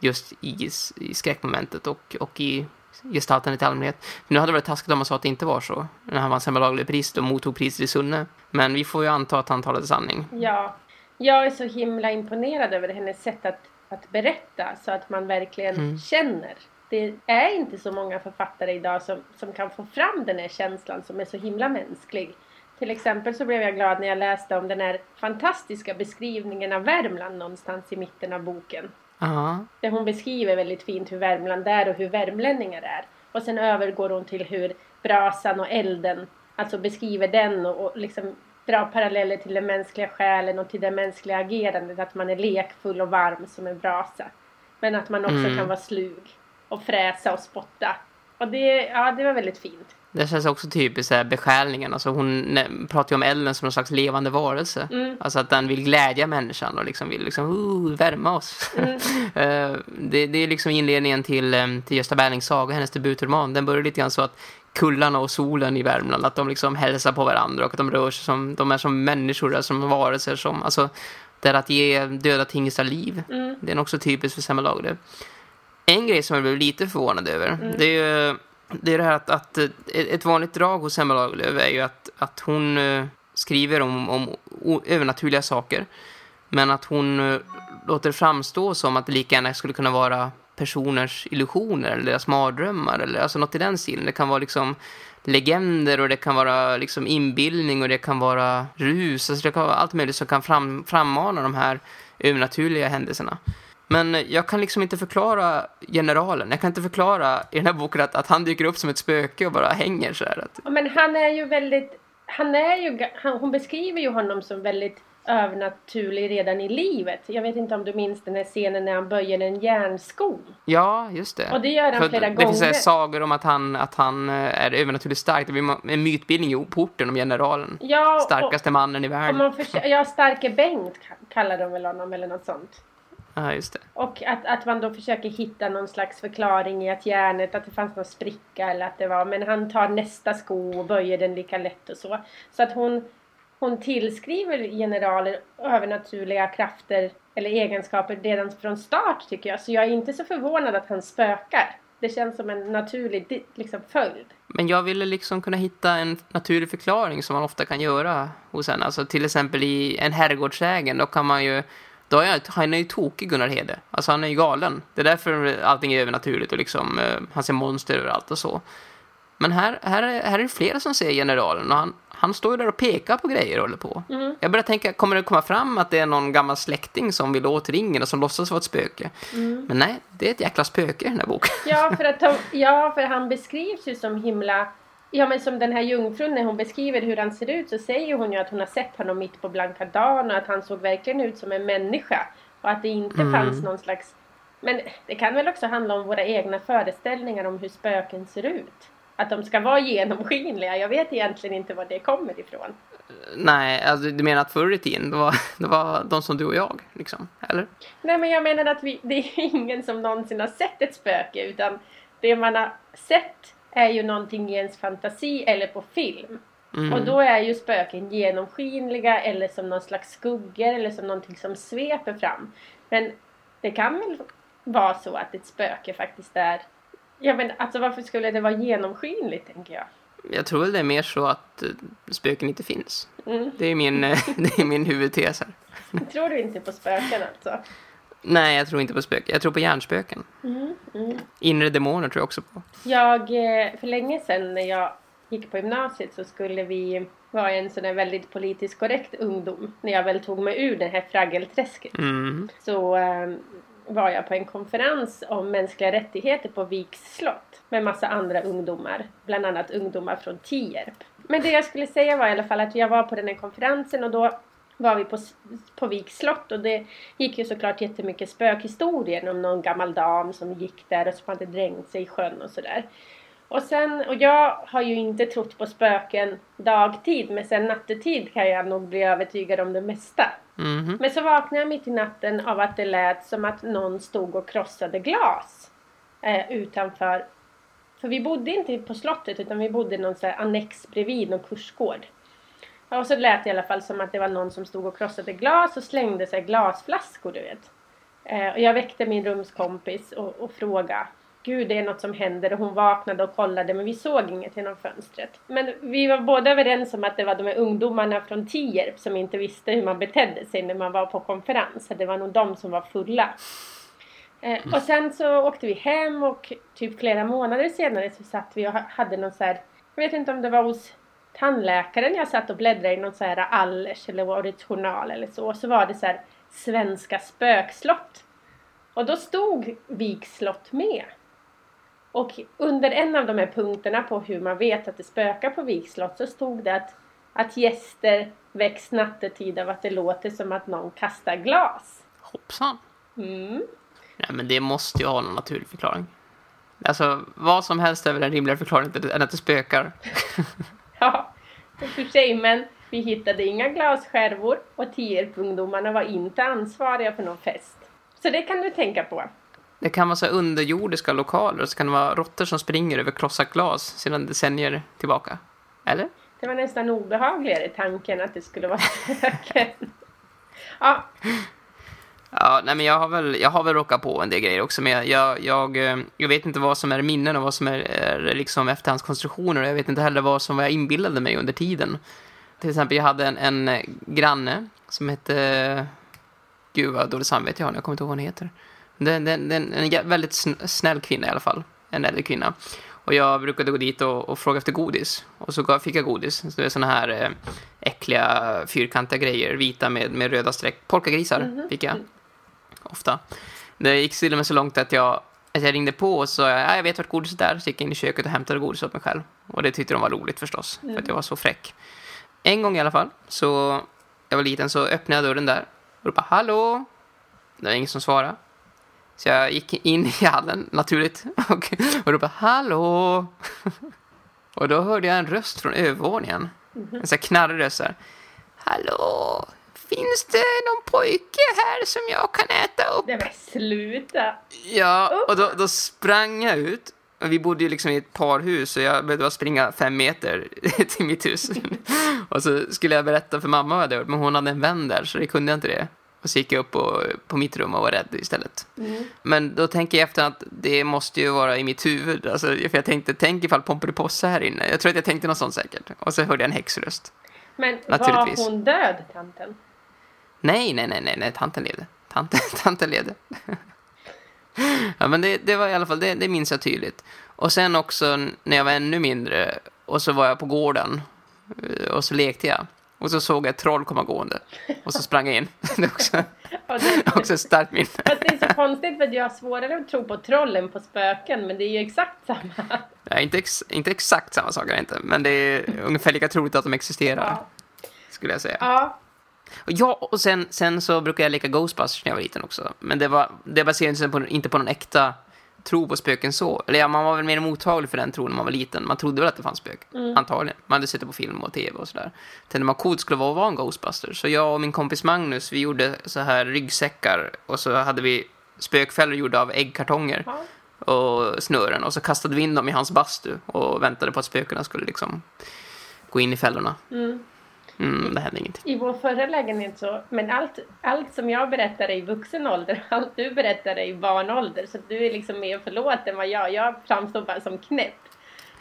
Just i, i skräckmomentet och, och i gestaltandet i allmänhet. För nu hade det varit taskigt om man sa att det inte var så när han vann Selma Lagerlöf-priset och mottog priset i Sunne. Men vi får ju anta att han talade sanning. Ja, jag är så himla imponerad över hennes sätt att, att berätta så att man verkligen känner. Det är inte så många författare idag som, som kan få fram den här känslan som är så himla mänsklig. Till exempel så blev jag glad när jag läste om den här fantastiska beskrivningen av Värmland någonstans i mitten av boken. Ja, Där hon beskriver väldigt fint hur Värmland är och hur värmlänningar är. Och sen övergår hon till hur brasan och elden, alltså beskriver den och, och liksom drar paralleller till den mänskliga själen och till det mänskliga agerandet. Att man är lekfull och varm som en brasa. Men att man också Mm. kan vara slug och fräsa och spotta. Och det, ja, det var väldigt fint. det känns också typiskt här, besjälningen. Alltså hon pratar ju om elden som någon slags levande varelse. Alltså att den vill glädja människan och liksom vill liksom, uh, värma oss. Eh, det, det är liksom inledningen till, em, till Gösta Berlings saga, hennes debutroman. Den börjar lite grann så att kullarna och solen i Värmland, att de liksom hälsar på varandra och att de rör sig som, de är som människor, alltså som varelser som, alltså det är att ge döda tingestar liv. Det är också typiskt för Selma Lagerlöf. En grej som jag blev lite förvånad över, det är ju det, är det här att, att eh, ett vanligt drag hos Selma Lagerlöf är ju att, att hon eh, skriver om, om övernaturliga saker. Men att hon eh, låter framstå som att det lika gärna skulle kunna vara personers illusioner eller deras mardrömmar eller alltså något i den stilen. Det kan vara liksom legender och det kan vara liksom inbildning och det kan vara rus. Alltså det kan vara allt möjligt som kan fram, frammana de här övernaturliga händelserna. Men jag kan liksom inte förklara generalen. Jag kan inte förklara i den här boken att, att han dyker upp som ett spöke och bara hänger så här. Att, Men han är ju väldigt, han är ju, han, hon beskriver ju honom som väldigt övernaturlig redan i livet. Jag vet inte om du minns den här scenen när han böjer en järnsko. ja, just det. Och det gör han För flera det finns så här gånger. sagor om att han, att han eh, är övernaturligt stark. Det blir en mytbildning i porten om generalen. Ja, och- Starkaste mannen i världen. man ja, starke Bengt ka- kallar de väl honom eller något sånt. Ja, just det. Och att, att man då försöker hitta någon slags förklaring i att järnet, att det fanns någon spricka eller att det var, men han tar nästa sko och böjer den lika lätt och så. Så att hon, hon tillskriver generaler övernaturliga krafter eller egenskaper redan från start tycker jag. Så jag är inte så förvånad att han spökar. Det känns som en naturlig liksom, följd. Men jag ville liksom kunna hitta en naturlig förklaring som man ofta kan göra hos henne. Alltså till exempel i En herrgårdsägen, då kan man ju... Då är han är ju tokig Gunnar Hede. Alltså han är ju galen. Det är därför allting är övernaturligt och liksom eh, han ser monster överallt och så. Men här, här, är, här är det flera som ser generalen och han, han står ju där och pekar på grejer och håller på. Jag börjar tänka, kommer det komma fram att det är någon gammal släkting som vill åt ringen och som låtsas vara ett spöke? Men nej, det är ett jäkla spöke i den här boken. Ja, för att ja, för han beskrivs ju som himla... Ja, men som den här jungfrun, när hon beskriver hur han ser ut så säger hon ju att hon har sett honom mitt på blanka dagen och att han såg verkligen ut som en människa. Och att det inte fanns någon slags... Men det kan väl också handla om våra egna föreställningar om hur spöken ser ut. Att de ska vara genomskinliga. Jag vet egentligen inte var det kommer ifrån. Nej, alltså du menar att förr i tiden, det var, det var de som du och jag, liksom? Eller? Nej men jag menar att vi, det är ingen som någonsin har sett ett spöke utan det man har sett är ju någonting i ens fantasi eller på film. Mm. Och då är ju spöken genomskinliga eller som någon slags skuggor eller som någonting som sveper fram. Men det kan väl vara så att ett spöke faktiskt är... Ja men alltså varför skulle det vara genomskinligt tänker jag? Jag tror väl det är mer så att eh, spöken inte finns. Mm. Det är min, eh, det är min huvudtes här. tror du inte på spöken alltså? Nej, jag tror inte på spöken. Jag tror på hjärnspöken. Mm, mm. Inre demoner tror jag också på. Jag, eh, för länge sedan när jag gick på gymnasiet så skulle vi vara en sån där väldigt politiskt korrekt ungdom. När jag väl tog mig ur det här fraggelträsket. Mm. Så um, var jag på en konferens om mänskliga rättigheter på Viks slott. Med massa andra ungdomar. Bland annat ungdomar från Tierp. Men det jag skulle säga var i alla fall att jag var på den här konferensen och då var vi på, på Viks slott och det gick ju såklart jättemycket spökhistorier om någon gammal dam som gick där och som hade drängt sig i sjön och sådär. Och sen, och jag har ju inte trott på spöken dagtid men sen nattetid kan jag nog bli övertygad om det mesta. Mm -hmm. Men så vaknade jag mitt i natten av att det lät som att någon stod och krossade glas eh, utanför. För vi bodde inte på slottet utan vi bodde i någon sån annex bredvid, någon kursgård. Och så lät det i alla fall som att det var någon som stod och krossade glas och slängde sig glasflaskor du vet. Eh, och jag väckte min rumskompis och, och frågade Gud det är något som händer och hon vaknade och kollade men vi såg inget genom fönstret. Men vi var båda överens om att det var de här ungdomarna från Tierp som inte visste hur man betedde sig när man var på konferens. Det var nog de som var fulla. Eh, och sen så åkte vi hem och typ flera månader senare så satt vi och hade någon så här, jag vet inte om det var hos tandläkaren jag satt och bläddrade i någon så här Allers eller Årets Journal eller så. Och så var det så här Svenska spökslott. Och då stod Vikslott med. Och under en av de här punkterna på hur man vet att det spökar på Viks slott så stod det att, att gäster väcks nattetid av att det låter som att någon kastar glas. Hoppsan. Mm. Nej men det måste ju ha någon naturlig förklaring. Alltså vad som helst är väl en rimligare förklaring än att det spökar. Ja, för sig, men vi hittade inga glasskärvor och Tierp-ungdomarna var inte ansvariga för någon fest. Så det kan du tänka på. Det kan vara så underjordiska lokaler och så kan det vara råttor som springer över krossat glas sedan decennier tillbaka. Eller? Det var nästan obehagligare tanken att det skulle vara spöken. ja. Ja, nej men jag har väl, jag har väl råkat på en del grejer också, men jag, jag, eh, jag vet inte vad som är minnen och vad som är, är liksom efterhandskonstruktioner. Jag vet inte heller vad som jag inbillade mig under tiden. Till exempel, jag hade en, en granne som hette... Gud vad dåligt samvete jag har, jag kommer inte ihåg vad hon heter. Det, det, en väldigt snäll kvinna i alla fall. En äldre kvinna. Och jag brukade gå dit och, och fråga efter godis. Och så fick jag godis. Så det är såna här eh, äckliga fyrkantiga grejer. Vita med, med röda streck. Polkagrisar mm -hmm. fick jag ofta. Det gick till och med så långt att jag, att jag ringde på och sa ja, jag vet vart godiset är. Så gick jag in i köket och hämtade godis åt mig själv. Och det tyckte de var roligt förstås, mm. för att jag var så fräck. En gång i alla fall, så jag var liten, så öppnade jag dörren där och ropade hallå. Det var ingen som svarade. Så jag gick in i hallen, naturligt, och, och ropade hallå. och då hörde jag en röst från övervåningen. En sån här knarrig röst där. Hallå, Finns det någon pojke här som jag kan äta upp? Nej men sluta! Ja, och då, då sprang jag ut. Vi bodde ju liksom i ett parhus så jag behövde bara springa fem meter till mitt hus. och så skulle jag berätta för mamma vad jag hade gjort, men hon hade en vän där så det kunde jag inte det. Och så gick jag upp på, på mitt rum och var rädd istället. Mm. Men då tänker jag efter att det måste ju vara i mitt huvud. Alltså, för jag tänkte, tänk ifall Pomperipossa här inne. Jag tror att jag tänkte något sånt säkert. Och så hörde jag en häxröst. Men var hon död, tanten? Nej, nej, nej, nej, nej, tanten levde. Tanten, tanten levde. ja, men det, det var i alla fall, det, det minns jag tydligt. Och sen också när jag var ännu mindre och så var jag på gården eh, och så lekte jag. Och så såg jag ett troll komma gående. Och så sprang jag in. det är också, det, också ett starkt minne. Fast det är så konstigt för att jag har svårare att tro på troll än på spöken. Men det är ju exakt samma. Ja, inte, ex, inte exakt samma saker inte. Men det är ungefär lika troligt att de existerar. Ja. Skulle jag säga. Ja, Ja, och sen, sen så brukade jag leka Ghostbusters när jag var liten också. Men det, var, det baserades på, inte på någon äkta tro på spöken så. Eller ja, man var väl mer mottaglig för den tron när man var liten. Man trodde väl att det fanns spök. Mm. Antagligen. Man hade sett det på film och tv och sådär. Tänkte man coolt skulle vara att vara en Ghostbuster. Så jag och min kompis Magnus, vi gjorde så här ryggsäckar. Och så hade vi spökfällor gjorda av äggkartonger. Mm. Och snören. Och så kastade vi in dem i hans bastu. Och väntade på att spökena skulle liksom gå in i fällorna. Mm. Mm, det hände ingenting. I vår förra lägenhet så, men allt, allt som jag berättar är i vuxen ålder, allt du berättar är i barnålder. Så du är liksom mer förlåten än vad jag, jag framstår bara som knäpp.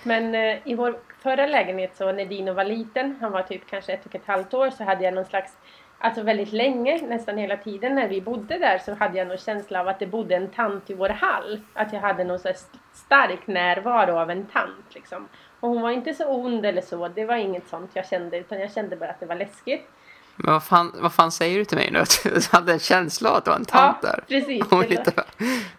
Men eh, i vår förra lägenhet så när Dino var liten, han var typ kanske ett och ett halvt år, så hade jag någon slags alltså väldigt länge, nästan hela tiden när vi bodde där så hade jag nog känsla av att det bodde en tant i vår hall. Att jag hade någon så stark närvaro av en tant liksom. Och hon var inte så ond eller så, det var inget sånt jag kände utan jag kände bara att det var läskigt. Men vad fan, vad fan säger du till mig nu? Du hade en känsla att det var en tant ja, där? precis. Hon lite...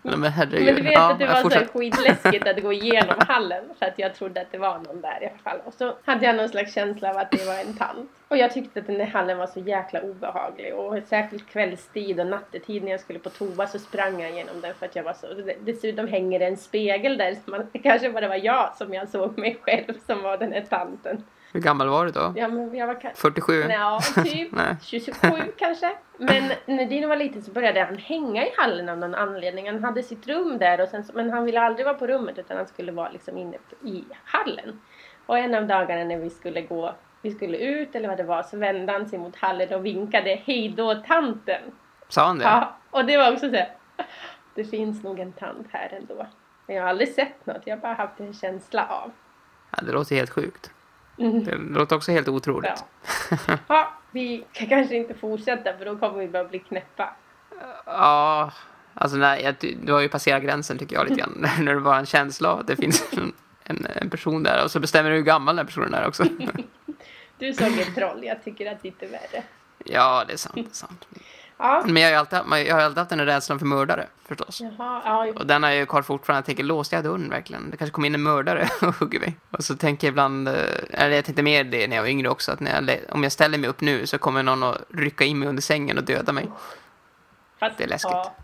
men, herregud. men du vet ja, att det var fortsätt... så skitläskigt att gå igenom hallen för att jag trodde att det var någon där i alla fall. Och så hade jag någon slags känsla av att det var en tant. Och jag tyckte att den där hallen var så jäkla obehaglig och särskilt kvällstid och nattetid när jag skulle på toa så sprang jag igenom den för att jag var så... Dessutom hänger det en spegel där så man, kanske bara det var jag som jag såg mig själv som var den här tanten. Hur gammal var du då? Ja, men jag var 47? Ja, typ 27 kanske. Men när Dino var liten så började han hänga i hallen av någon anledning. Han hade sitt rum där och sen men han ville aldrig vara på rummet utan han skulle vara liksom inne i hallen. Och en av dagarna när vi skulle gå, vi skulle ut eller vad det var så vände han sig mot hallen och vinkade hej då tanten. Sa han det? Ja, och det var också så här, det finns nog en tant här ändå. Men jag har aldrig sett något, jag har bara haft en känsla av. Ja, det låter helt sjukt. Mm. Det låter också helt otroligt. Ja. ja, vi kan kanske inte fortsätta för då kommer vi bara bli knäppa. Ja, alltså nej, du har ju passerat gränsen tycker jag lite grann. när det bara är en känsla av att det finns en, en, en, person där och så bestämmer du hur gammal den personen är också. du såg ett troll, jag tycker att det är värre. Ja, det är sant. Det är sant. Ja. Men jag har alltid, jag har alltid haft den rädslan för mördare förstås. Jaha, ja. Och den har jag ju kvar fortfarande. Jag tänker, låste jag dörren verkligen? Det kanske kommer in en mördare och hugger mig. Och så tänker jag ibland, eh, eller jag tänkte mer det när jag var yngre också, att jag, om jag ställer mig upp nu så kommer någon att rycka in mig under sängen och döda mig. Fast, det är läskigt. Ja.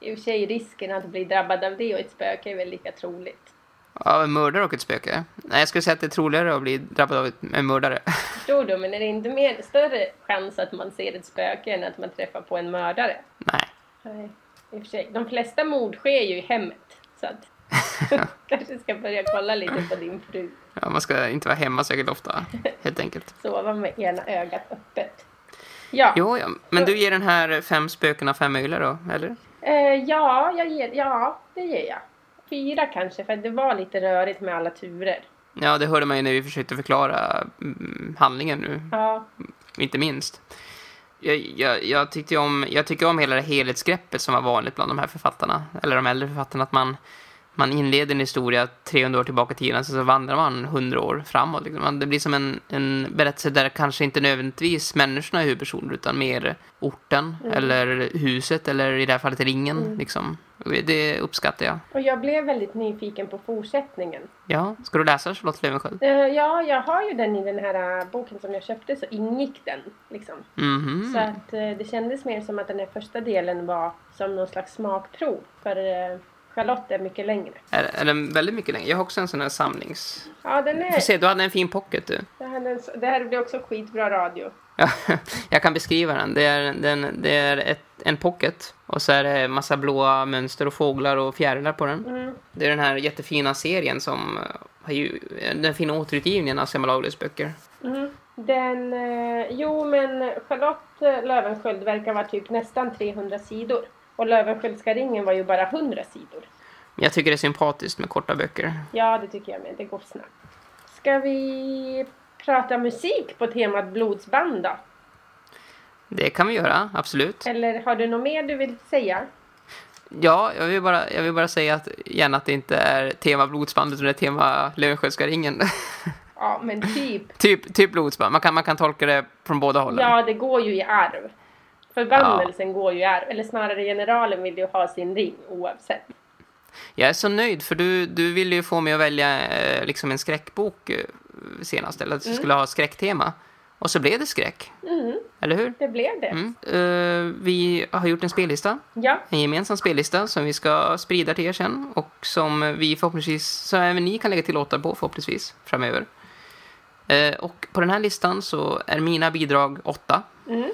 I och för sig risken att bli drabbad av det och ett spöke är väl lika troligt. Av en mördare och ett spöke? Nej, jag skulle säga att det är troligare att bli drabbad av en mördare. Förstår du, men är det inte mer, större chans att man ser ett spöke än att man träffar på en mördare? Nej. Nej, i och för sig. De flesta mord sker ju i hemmet, så att kanske ska börja kolla lite på din fru. Ja, man ska inte vara hemma särskilt ofta, helt enkelt. Sova med ena ögat öppet. Ja. Jo, ja. Men du ger den här fem spökena fem möjliga då, eller? Eh, ja, jag ger, ja, det ger jag fyra kanske, för det var lite rörigt med alla turer. Ja, det hörde man ju när vi försökte förklara mm, handlingen nu. Ja. Inte minst. Jag, jag, jag, tyckte om, jag tycker om hela det helhetsgreppet som var vanligt bland de här författarna, eller de äldre författarna, att man man inleder en historia 300 år tillbaka i tiden så, så vandrar man 100 år framåt. Liksom. Det blir som en, en berättelse där kanske inte nödvändigtvis människorna är huvudpersoner utan mer orten mm. eller huset eller i det här fallet ringen. Mm. Liksom. Det uppskattar jag. Och jag blev väldigt nyfiken på fortsättningen. Ja, ska du läsa Charlotte Löwensköld? Uh, ja, jag har ju den i den här uh, boken som jag köpte så ingick den. Liksom. Mm -hmm. Så att uh, det kändes mer som att den här första delen var som någon slags smakprov. För Charlotte är mycket längre. Är, är den väldigt mycket längre? Jag har också en sån här samlings... Ja, den är... Får se, du hade en fin pocket du. Det här, en... det här blir också skitbra radio. Ja, jag kan beskriva den. Det är, den, det är ett, en pocket och så är det massa blåa mönster och fåglar och fjärilar på den. Mm. Det är den här jättefina serien som har ju, den fina återutgivningen av Selma Lagerlöfs böcker. Mm. Den, eh, jo men Charlotte Löwensköld verkar vara typ nästan 300 sidor. Och Löwensköldska ringen var ju bara 100 sidor. Jag tycker det är sympatiskt med korta böcker. Ja, det tycker jag med. Det går snabbt. Ska vi prata musik på temat blodsband då? Det kan vi göra, absolut. Eller har du något mer du vill säga? Ja, jag vill bara, jag vill bara säga att gärna att det inte är tema blodsband utan det är tema Löwensköldska ringen. Ja, men typ. typ. Typ blodsband. Man kan, man kan tolka det från båda hållen. Ja, det går ju i arv. Förbannelsen ja. går ju här, eller snarare generalen vill ju ha sin ring oavsett. Jag är så nöjd för du, du ville ju få mig att välja eh, liksom en skräckbok eh, senast, eller att du mm. skulle ha skräcktema. Och så blev det skräck. Mm. Eller hur? Det blev det. Mm. Uh, vi har gjort en spellista. Ja. En gemensam spellista som vi ska sprida till er sen. Och som vi förhoppningsvis, så även ni kan lägga till låtar på förhoppningsvis framöver. Uh, och på den här listan så är mina bidrag åtta. Mm.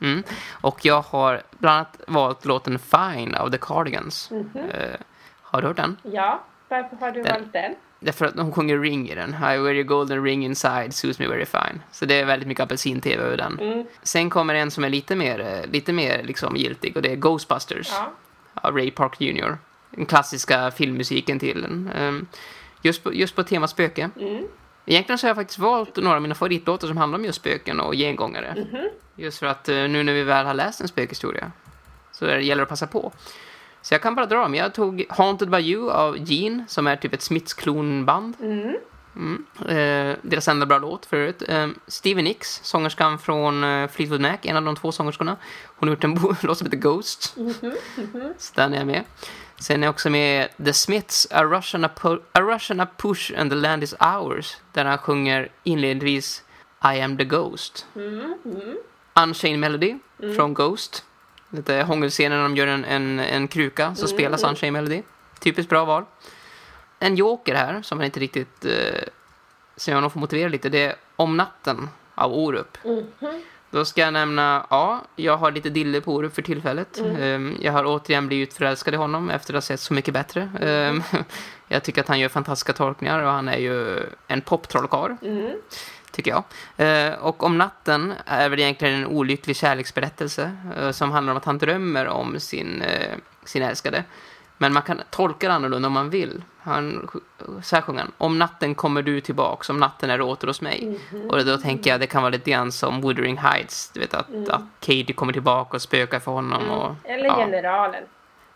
Mm. Och jag har bland annat valt låten Fine av The Cardigans. Mm -hmm. uh, har du hört den? Ja, varför har du den, valt den? Därför att de sjunger Ring i den. I wear your golden ring inside, suits me very fine. Så det är väldigt mycket apelsin-tv över den. Mm. Sen kommer en som är lite mer, eh, lite mer liksom giltig och det är Ghostbusters ja. av Ray Park Jr. Den klassiska filmmusiken till den. Um, just, på, just på temat spöke. Mm. Egentligen så har jag faktiskt valt några av mina favoritlåtar som handlar om just spöken och gengångare. Mm -hmm. Just för att eh, nu när vi väl har läst en spökhistoria så det gäller att passa på. Så jag kan bara dra dem. Jag tog Haunted by You av Gene som är typ ett Smiths klonband. Mm. Mm. Eh, deras enda bra låt förut. Eh, Stevie Nicks, sångerskan från eh, Fleetwood Mac, en av de två sångerskorna. Hon har gjort en låt som heter Ghost. Mhm, mhm. Så den är jag med. Sen är jag också med The Smiths, A Russian a, a Russian a Push and the Land is Ours. Där han sjunger inledningsvis I am the Ghost. Mm, mm. Unchained Melody från Ghost. Lite hångelscener när de gör en, en, en kruka så spelas Unchained Melody. Typiskt bra val. En joker här som man inte riktigt... Eh, som jag nog får motivera lite. Det är Om natten av Orup. Mhm. Då ska jag nämna, ja, jag har lite dille på Orup för tillfället. Ehm, Jag har återigen blivit förälskad i honom efter att ha sett Så mycket bättre. Ehm, Jag tycker att han gör fantastiska tolkningar och han är ju en poptrollkarl Mm. Tycker jag. Eh, och om natten är väl egentligen en olycklig kärleksberättelse eh, som handlar om att han drömmer om sin, eh, sin älskade. Men man kan tolka det annorlunda om man vill. Han, så här sjunger han. Om natten kommer du tillbaks, om natten är du åter hos mig. Och då tänker jag det kan vara lite grann som Wuthering Heights. Du vet att, att Katie kommer tillbaka och spökar för honom. Och, Eller ja. generalen.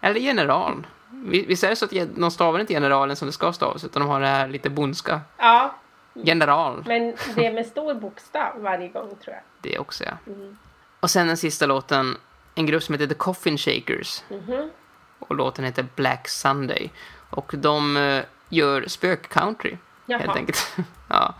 Eller generalen. Vi- Visst är det så att de stavar inte generalen som det ska stavas utan de har det här lite bondska. Ja, General. men det är med stor bokstav varje gång tror jag. Det också, ja. Mm. Och sen den sista låten, en grupp som heter The Coffin Shakers. Mhm. Och låten heter Black Sunday. Och de eh, gör spök-country, helt Jaha. enkelt. ja.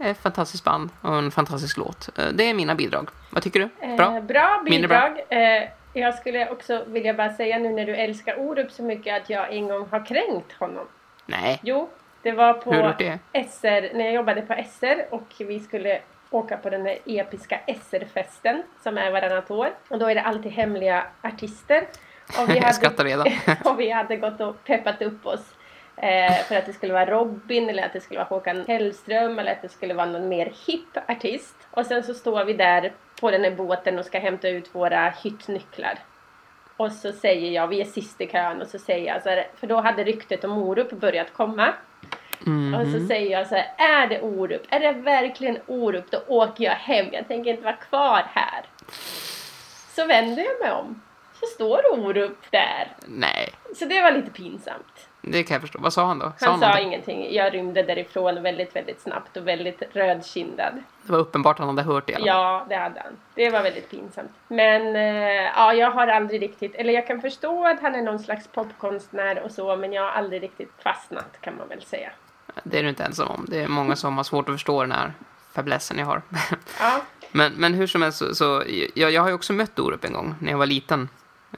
Ett fantastiskt band och en fantastisk låt. Eh, Det är mina bidrag. Vad tycker du? Bra? Eh, bra Mindre bra? bidrag. Eh, jag skulle också vilja bara säga nu när du älskar Orup så mycket att jag en gång har kränkt honom. Nej. Jo, det var på det? SR, när jag jobbade på SR och vi skulle åka på den där episka SR-festen som är varannat år. Och då är det alltid hemliga artister. Och vi Jag skrattar redan. och vi hade gått och peppat upp oss eh, för att det skulle vara Robin eller att det skulle vara Håkan Hellström eller att det skulle vara någon mer hipp artist. Och sen så står vi där på den här båten och ska hämta ut våra hyttnycklar. Och så säger jag, vi är sist i kön, och så säger jag så här, för då hade ryktet om Orup börjat komma. Och så säger jag så här, är det Orup? Är det verkligen Orup? Då åker jag hem, jag tänker inte vara kvar här. Så vänder jag mig om, så står Orup där. Nej, Så det var lite pinsamt. det kan jag förstå. Vad sa han då? Han sa någonting? ingenting. Jag rymde därifrån väldigt, väldigt snabbt och väldigt rödkindad. Det var uppenbart att han hade hört det fall. Ja, det hade han. Det var väldigt pinsamt. Men eh, ja, jag har aldrig riktigt, eller jag kan förstå att han är någon slags popkonstnär och så, men jag har aldrig riktigt fastnat kan man väl säga. Det är du inte ensam om. Det är många som har svårt att förstå den här fäblessen jag har. Ja, Men, men hur som helst, så, så jag, jag har ju också mött Orup en gång när jag var liten.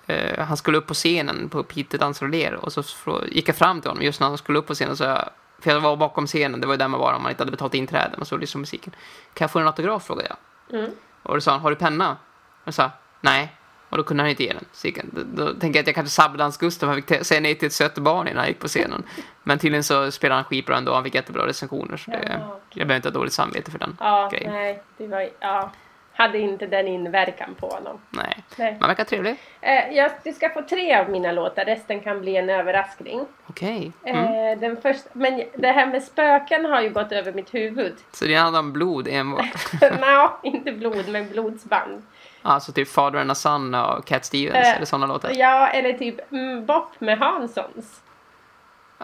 Eh, han skulle upp på scenen på Piteå Dansar och Ler och så gick jag fram till honom just när han skulle upp på scenen. Så jag, för jag var bakom scenen, det var ju där man var om man inte hade betalt inträde. Man såg liksom musiken. Kan jag få en autograf? frågade jag. mm. Och då sa han, har du penna? Och jag sa, nej. Och då kunde han inte ge den. Så gick då, då tänkte jag att jag kanske sabbade hans Gustav. Han fick säga nej till ett sött barn innan han gick på scenen. Men tydligen så spelade han skitbra ändå. Han fick jättebra recensioner. Så det, Ja, jag behöver inte ha dåligt samvete för den ja grejen. nej, det var, ja, hade inte den inverkan på honom. Nej. Nej. Man verkar trevlig. Eh, jag, du ska få tre av mina låtar, resten kan bli en överraskning. Okej. Mm. Eh, den första, men det här med spöken har ju gått över mitt huvud. Så det handlar om blod enbart. Nå, inte blod, men blodsband. Alltså typ Father and a Son och Cat Stevens Eh, eller sådana låtar. Ja, eller typ mm, Bop med Hanssons.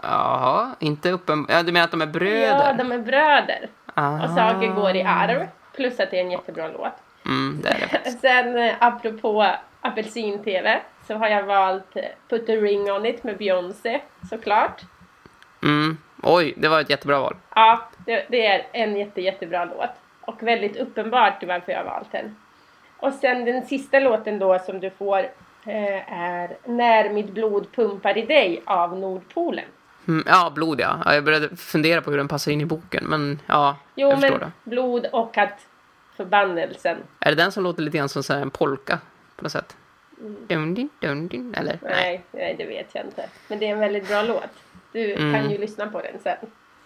Jaha, inte uppen... Ja, du menar att de är Ja, bröder? de är bröder. Ah. Och saker går i arv. Plus att det är en jättebra låt. Mm, det är det. Sen eh, apropå apelsin-tv så har jag valt eh, Put a ring on it med Beyoncé såklart. Mm. Oj, det var ett jättebra val. Ja, det, det är en jätte, jättebra låt. Och väldigt uppenbart varför jag har valt den. Och sen den sista låten då som du får eh, är När mitt blod pumpar i dig av Nordpolen. Mm, ja, blod ja. ja. Jag började fundera på hur den passar in i boken, men ja, Jo, jag förstår men det. blod och att förbannelsen. Är det den som låter lite grann som så en polka på något sätt? Dun, din, dun, din, eller? Nej. Nej, nej, det vet jag inte. Men det är en väldigt bra låt. Du Mm. kan ju lyssna på den sen.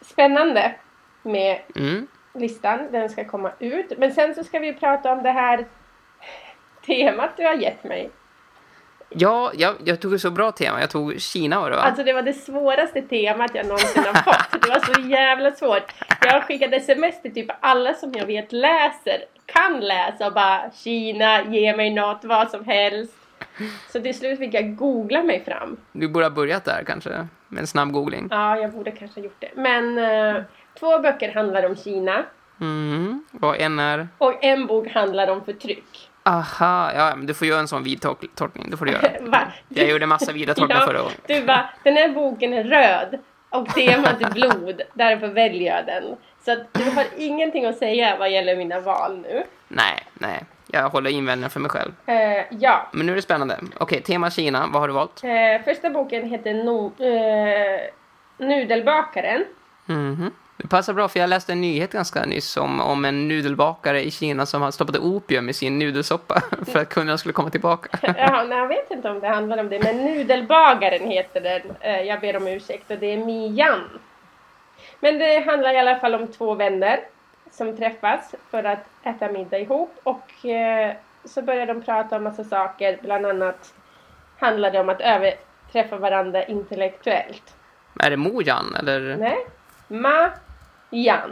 Spännande med Mm. listan. Den ska komma ut. Men sen så ska vi prata om det här temat du har gett mig. Ja, jag, jag tog ett så bra tema. Jag tog Kina var det va? Alltså det var det svåraste temat jag någonsin har fått. Det var så jävla svårt. Jag skickade sms till typ alla som jag vet läser, kan läsa och bara Kina, ge mig något, vad som helst. Så till slut fick jag googla mig fram. Du borde ha börjat där kanske, med en snabb googling. Ja, jag borde kanske ha gjort det. Men uh, två böcker handlar om Kina. Mm, och en är? Och en bok handlar om förtryck. Aha, ja, men du får göra en sån vid tolkning. Det får du göra. Va? Jag gjorde massa vida tolkningar ja, förra gången. Du bara, den här boken är röd och temat är blod. Därför väljer jag den. Så att du har ingenting att säga vad gäller mina val nu. Nej, nej. Jag håller invändningar för mig själv. Uh, ja. Men nu är det spännande. Okej, okay, tema Kina. Vad har du valt? Uh, första boken heter no uh, Nudelbakaren. Mm -hmm. Det passar bra för jag läste en nyhet ganska nyss om, om en nudelbakare i Kina som har stoppat opium i sin nudelsoppa för att kunderna skulle komma tillbaka. ja, nej, jag vet inte om det handlar om det, men nudelbagaren heter den. Eh, jag ber om ursäkt och det är Mian. Men det handlar i alla fall om två vänner som träffas för att äta middag ihop och eh, så börjar de prata om massa saker, bland annat handlar det om att överträffa varandra intellektuellt. Är det Mojan eller? Nej, Ma Jan.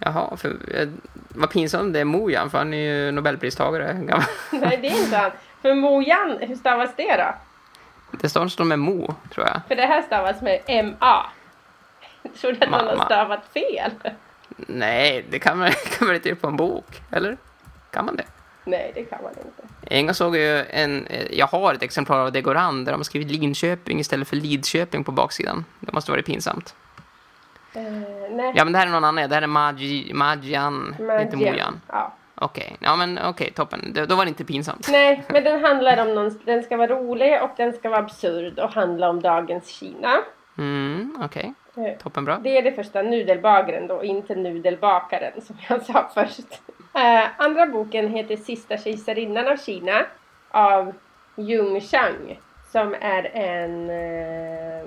Jaha, för, eh, vad pinsamt det är Mo Jan, för han är ju nobelpristagare. Nej, det är inte han. För Mo Jan, hur stavas det då? Det stavas med Mo, tror jag. För det här stavas med M-A. Jag trodde att man har stavat fel. Nej, det kan man, kan man inte göra på en bok, eller? Kan man det? Nej, det kan man inte. En gång såg jag en, jag har ett exemplar av an där de har skrivit Linköping istället för Lidköping på baksidan. Det måste varit pinsamt. Uh, ja, men det här är någon annan. Det här är Magi, Magian, inte Mojan. Ja. Okej, okay. ja men okej, okay, toppen. Det, då var det inte pinsamt. Nej, men den handlar om någon, den ska vara rolig och den ska vara absurd och handla om dagens Kina. Mm, okej. Okay. Uh, toppen bra. Det är det första, nudelbagaren då, inte nudelbakaren som jag sa först. Uh, andra boken heter Sista kejsarinnan av Kina av Jung Chang som är en uh,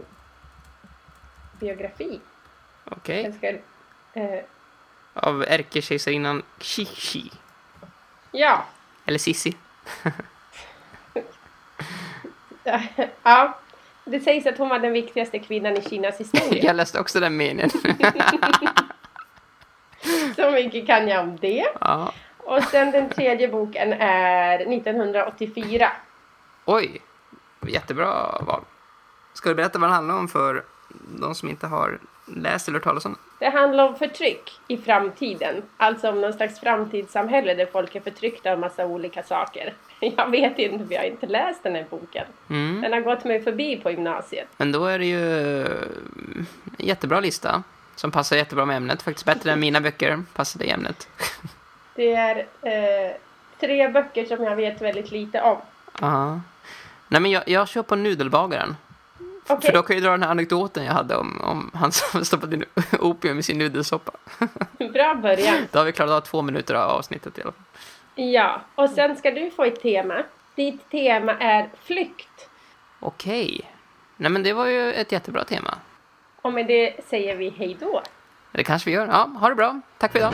biografi Okej. Okay. Eh, Av ärkekejsarinnan Xixi. Ja. Eller Sissi. ja. Det sägs att hon var den viktigaste kvinnan i Kinas historia. jag läste också den meningen. Så mycket kan jag om det. Ja. Och sen den tredje boken är 1984. Oj, jättebra val. Ska du berätta vad den handlar om för de som inte har läst eller hört talas om det? handlar om förtryck i framtiden. Alltså om någon slags framtidssamhälle där folk är förtryckta av massa olika saker. Jag vet inte, för jag har inte läst den här boken. Mm. Den har gått mig förbi på gymnasiet. Men då är det ju en jättebra lista. Som passar jättebra med ämnet. Faktiskt bättre än mina böcker passade i ämnet. Det är eh, tre böcker som jag vet väldigt lite om. Ja. Nej men jag, jag kör på Nudelbagaren. Okay. För då kan jag dra den här anekdoten jag hade om, om han som stoppade in opium i sin nudelsoppa. Bra början. Då har vi klarat av två minuter av avsnittet i alla fall. Ja, och sen ska du få ett tema. Ditt tema är flykt. Okej. Nej men det var ju ett jättebra tema. Och med det säger vi hej då. Det kanske vi gör. Ja, ha det bra. Tack för idag.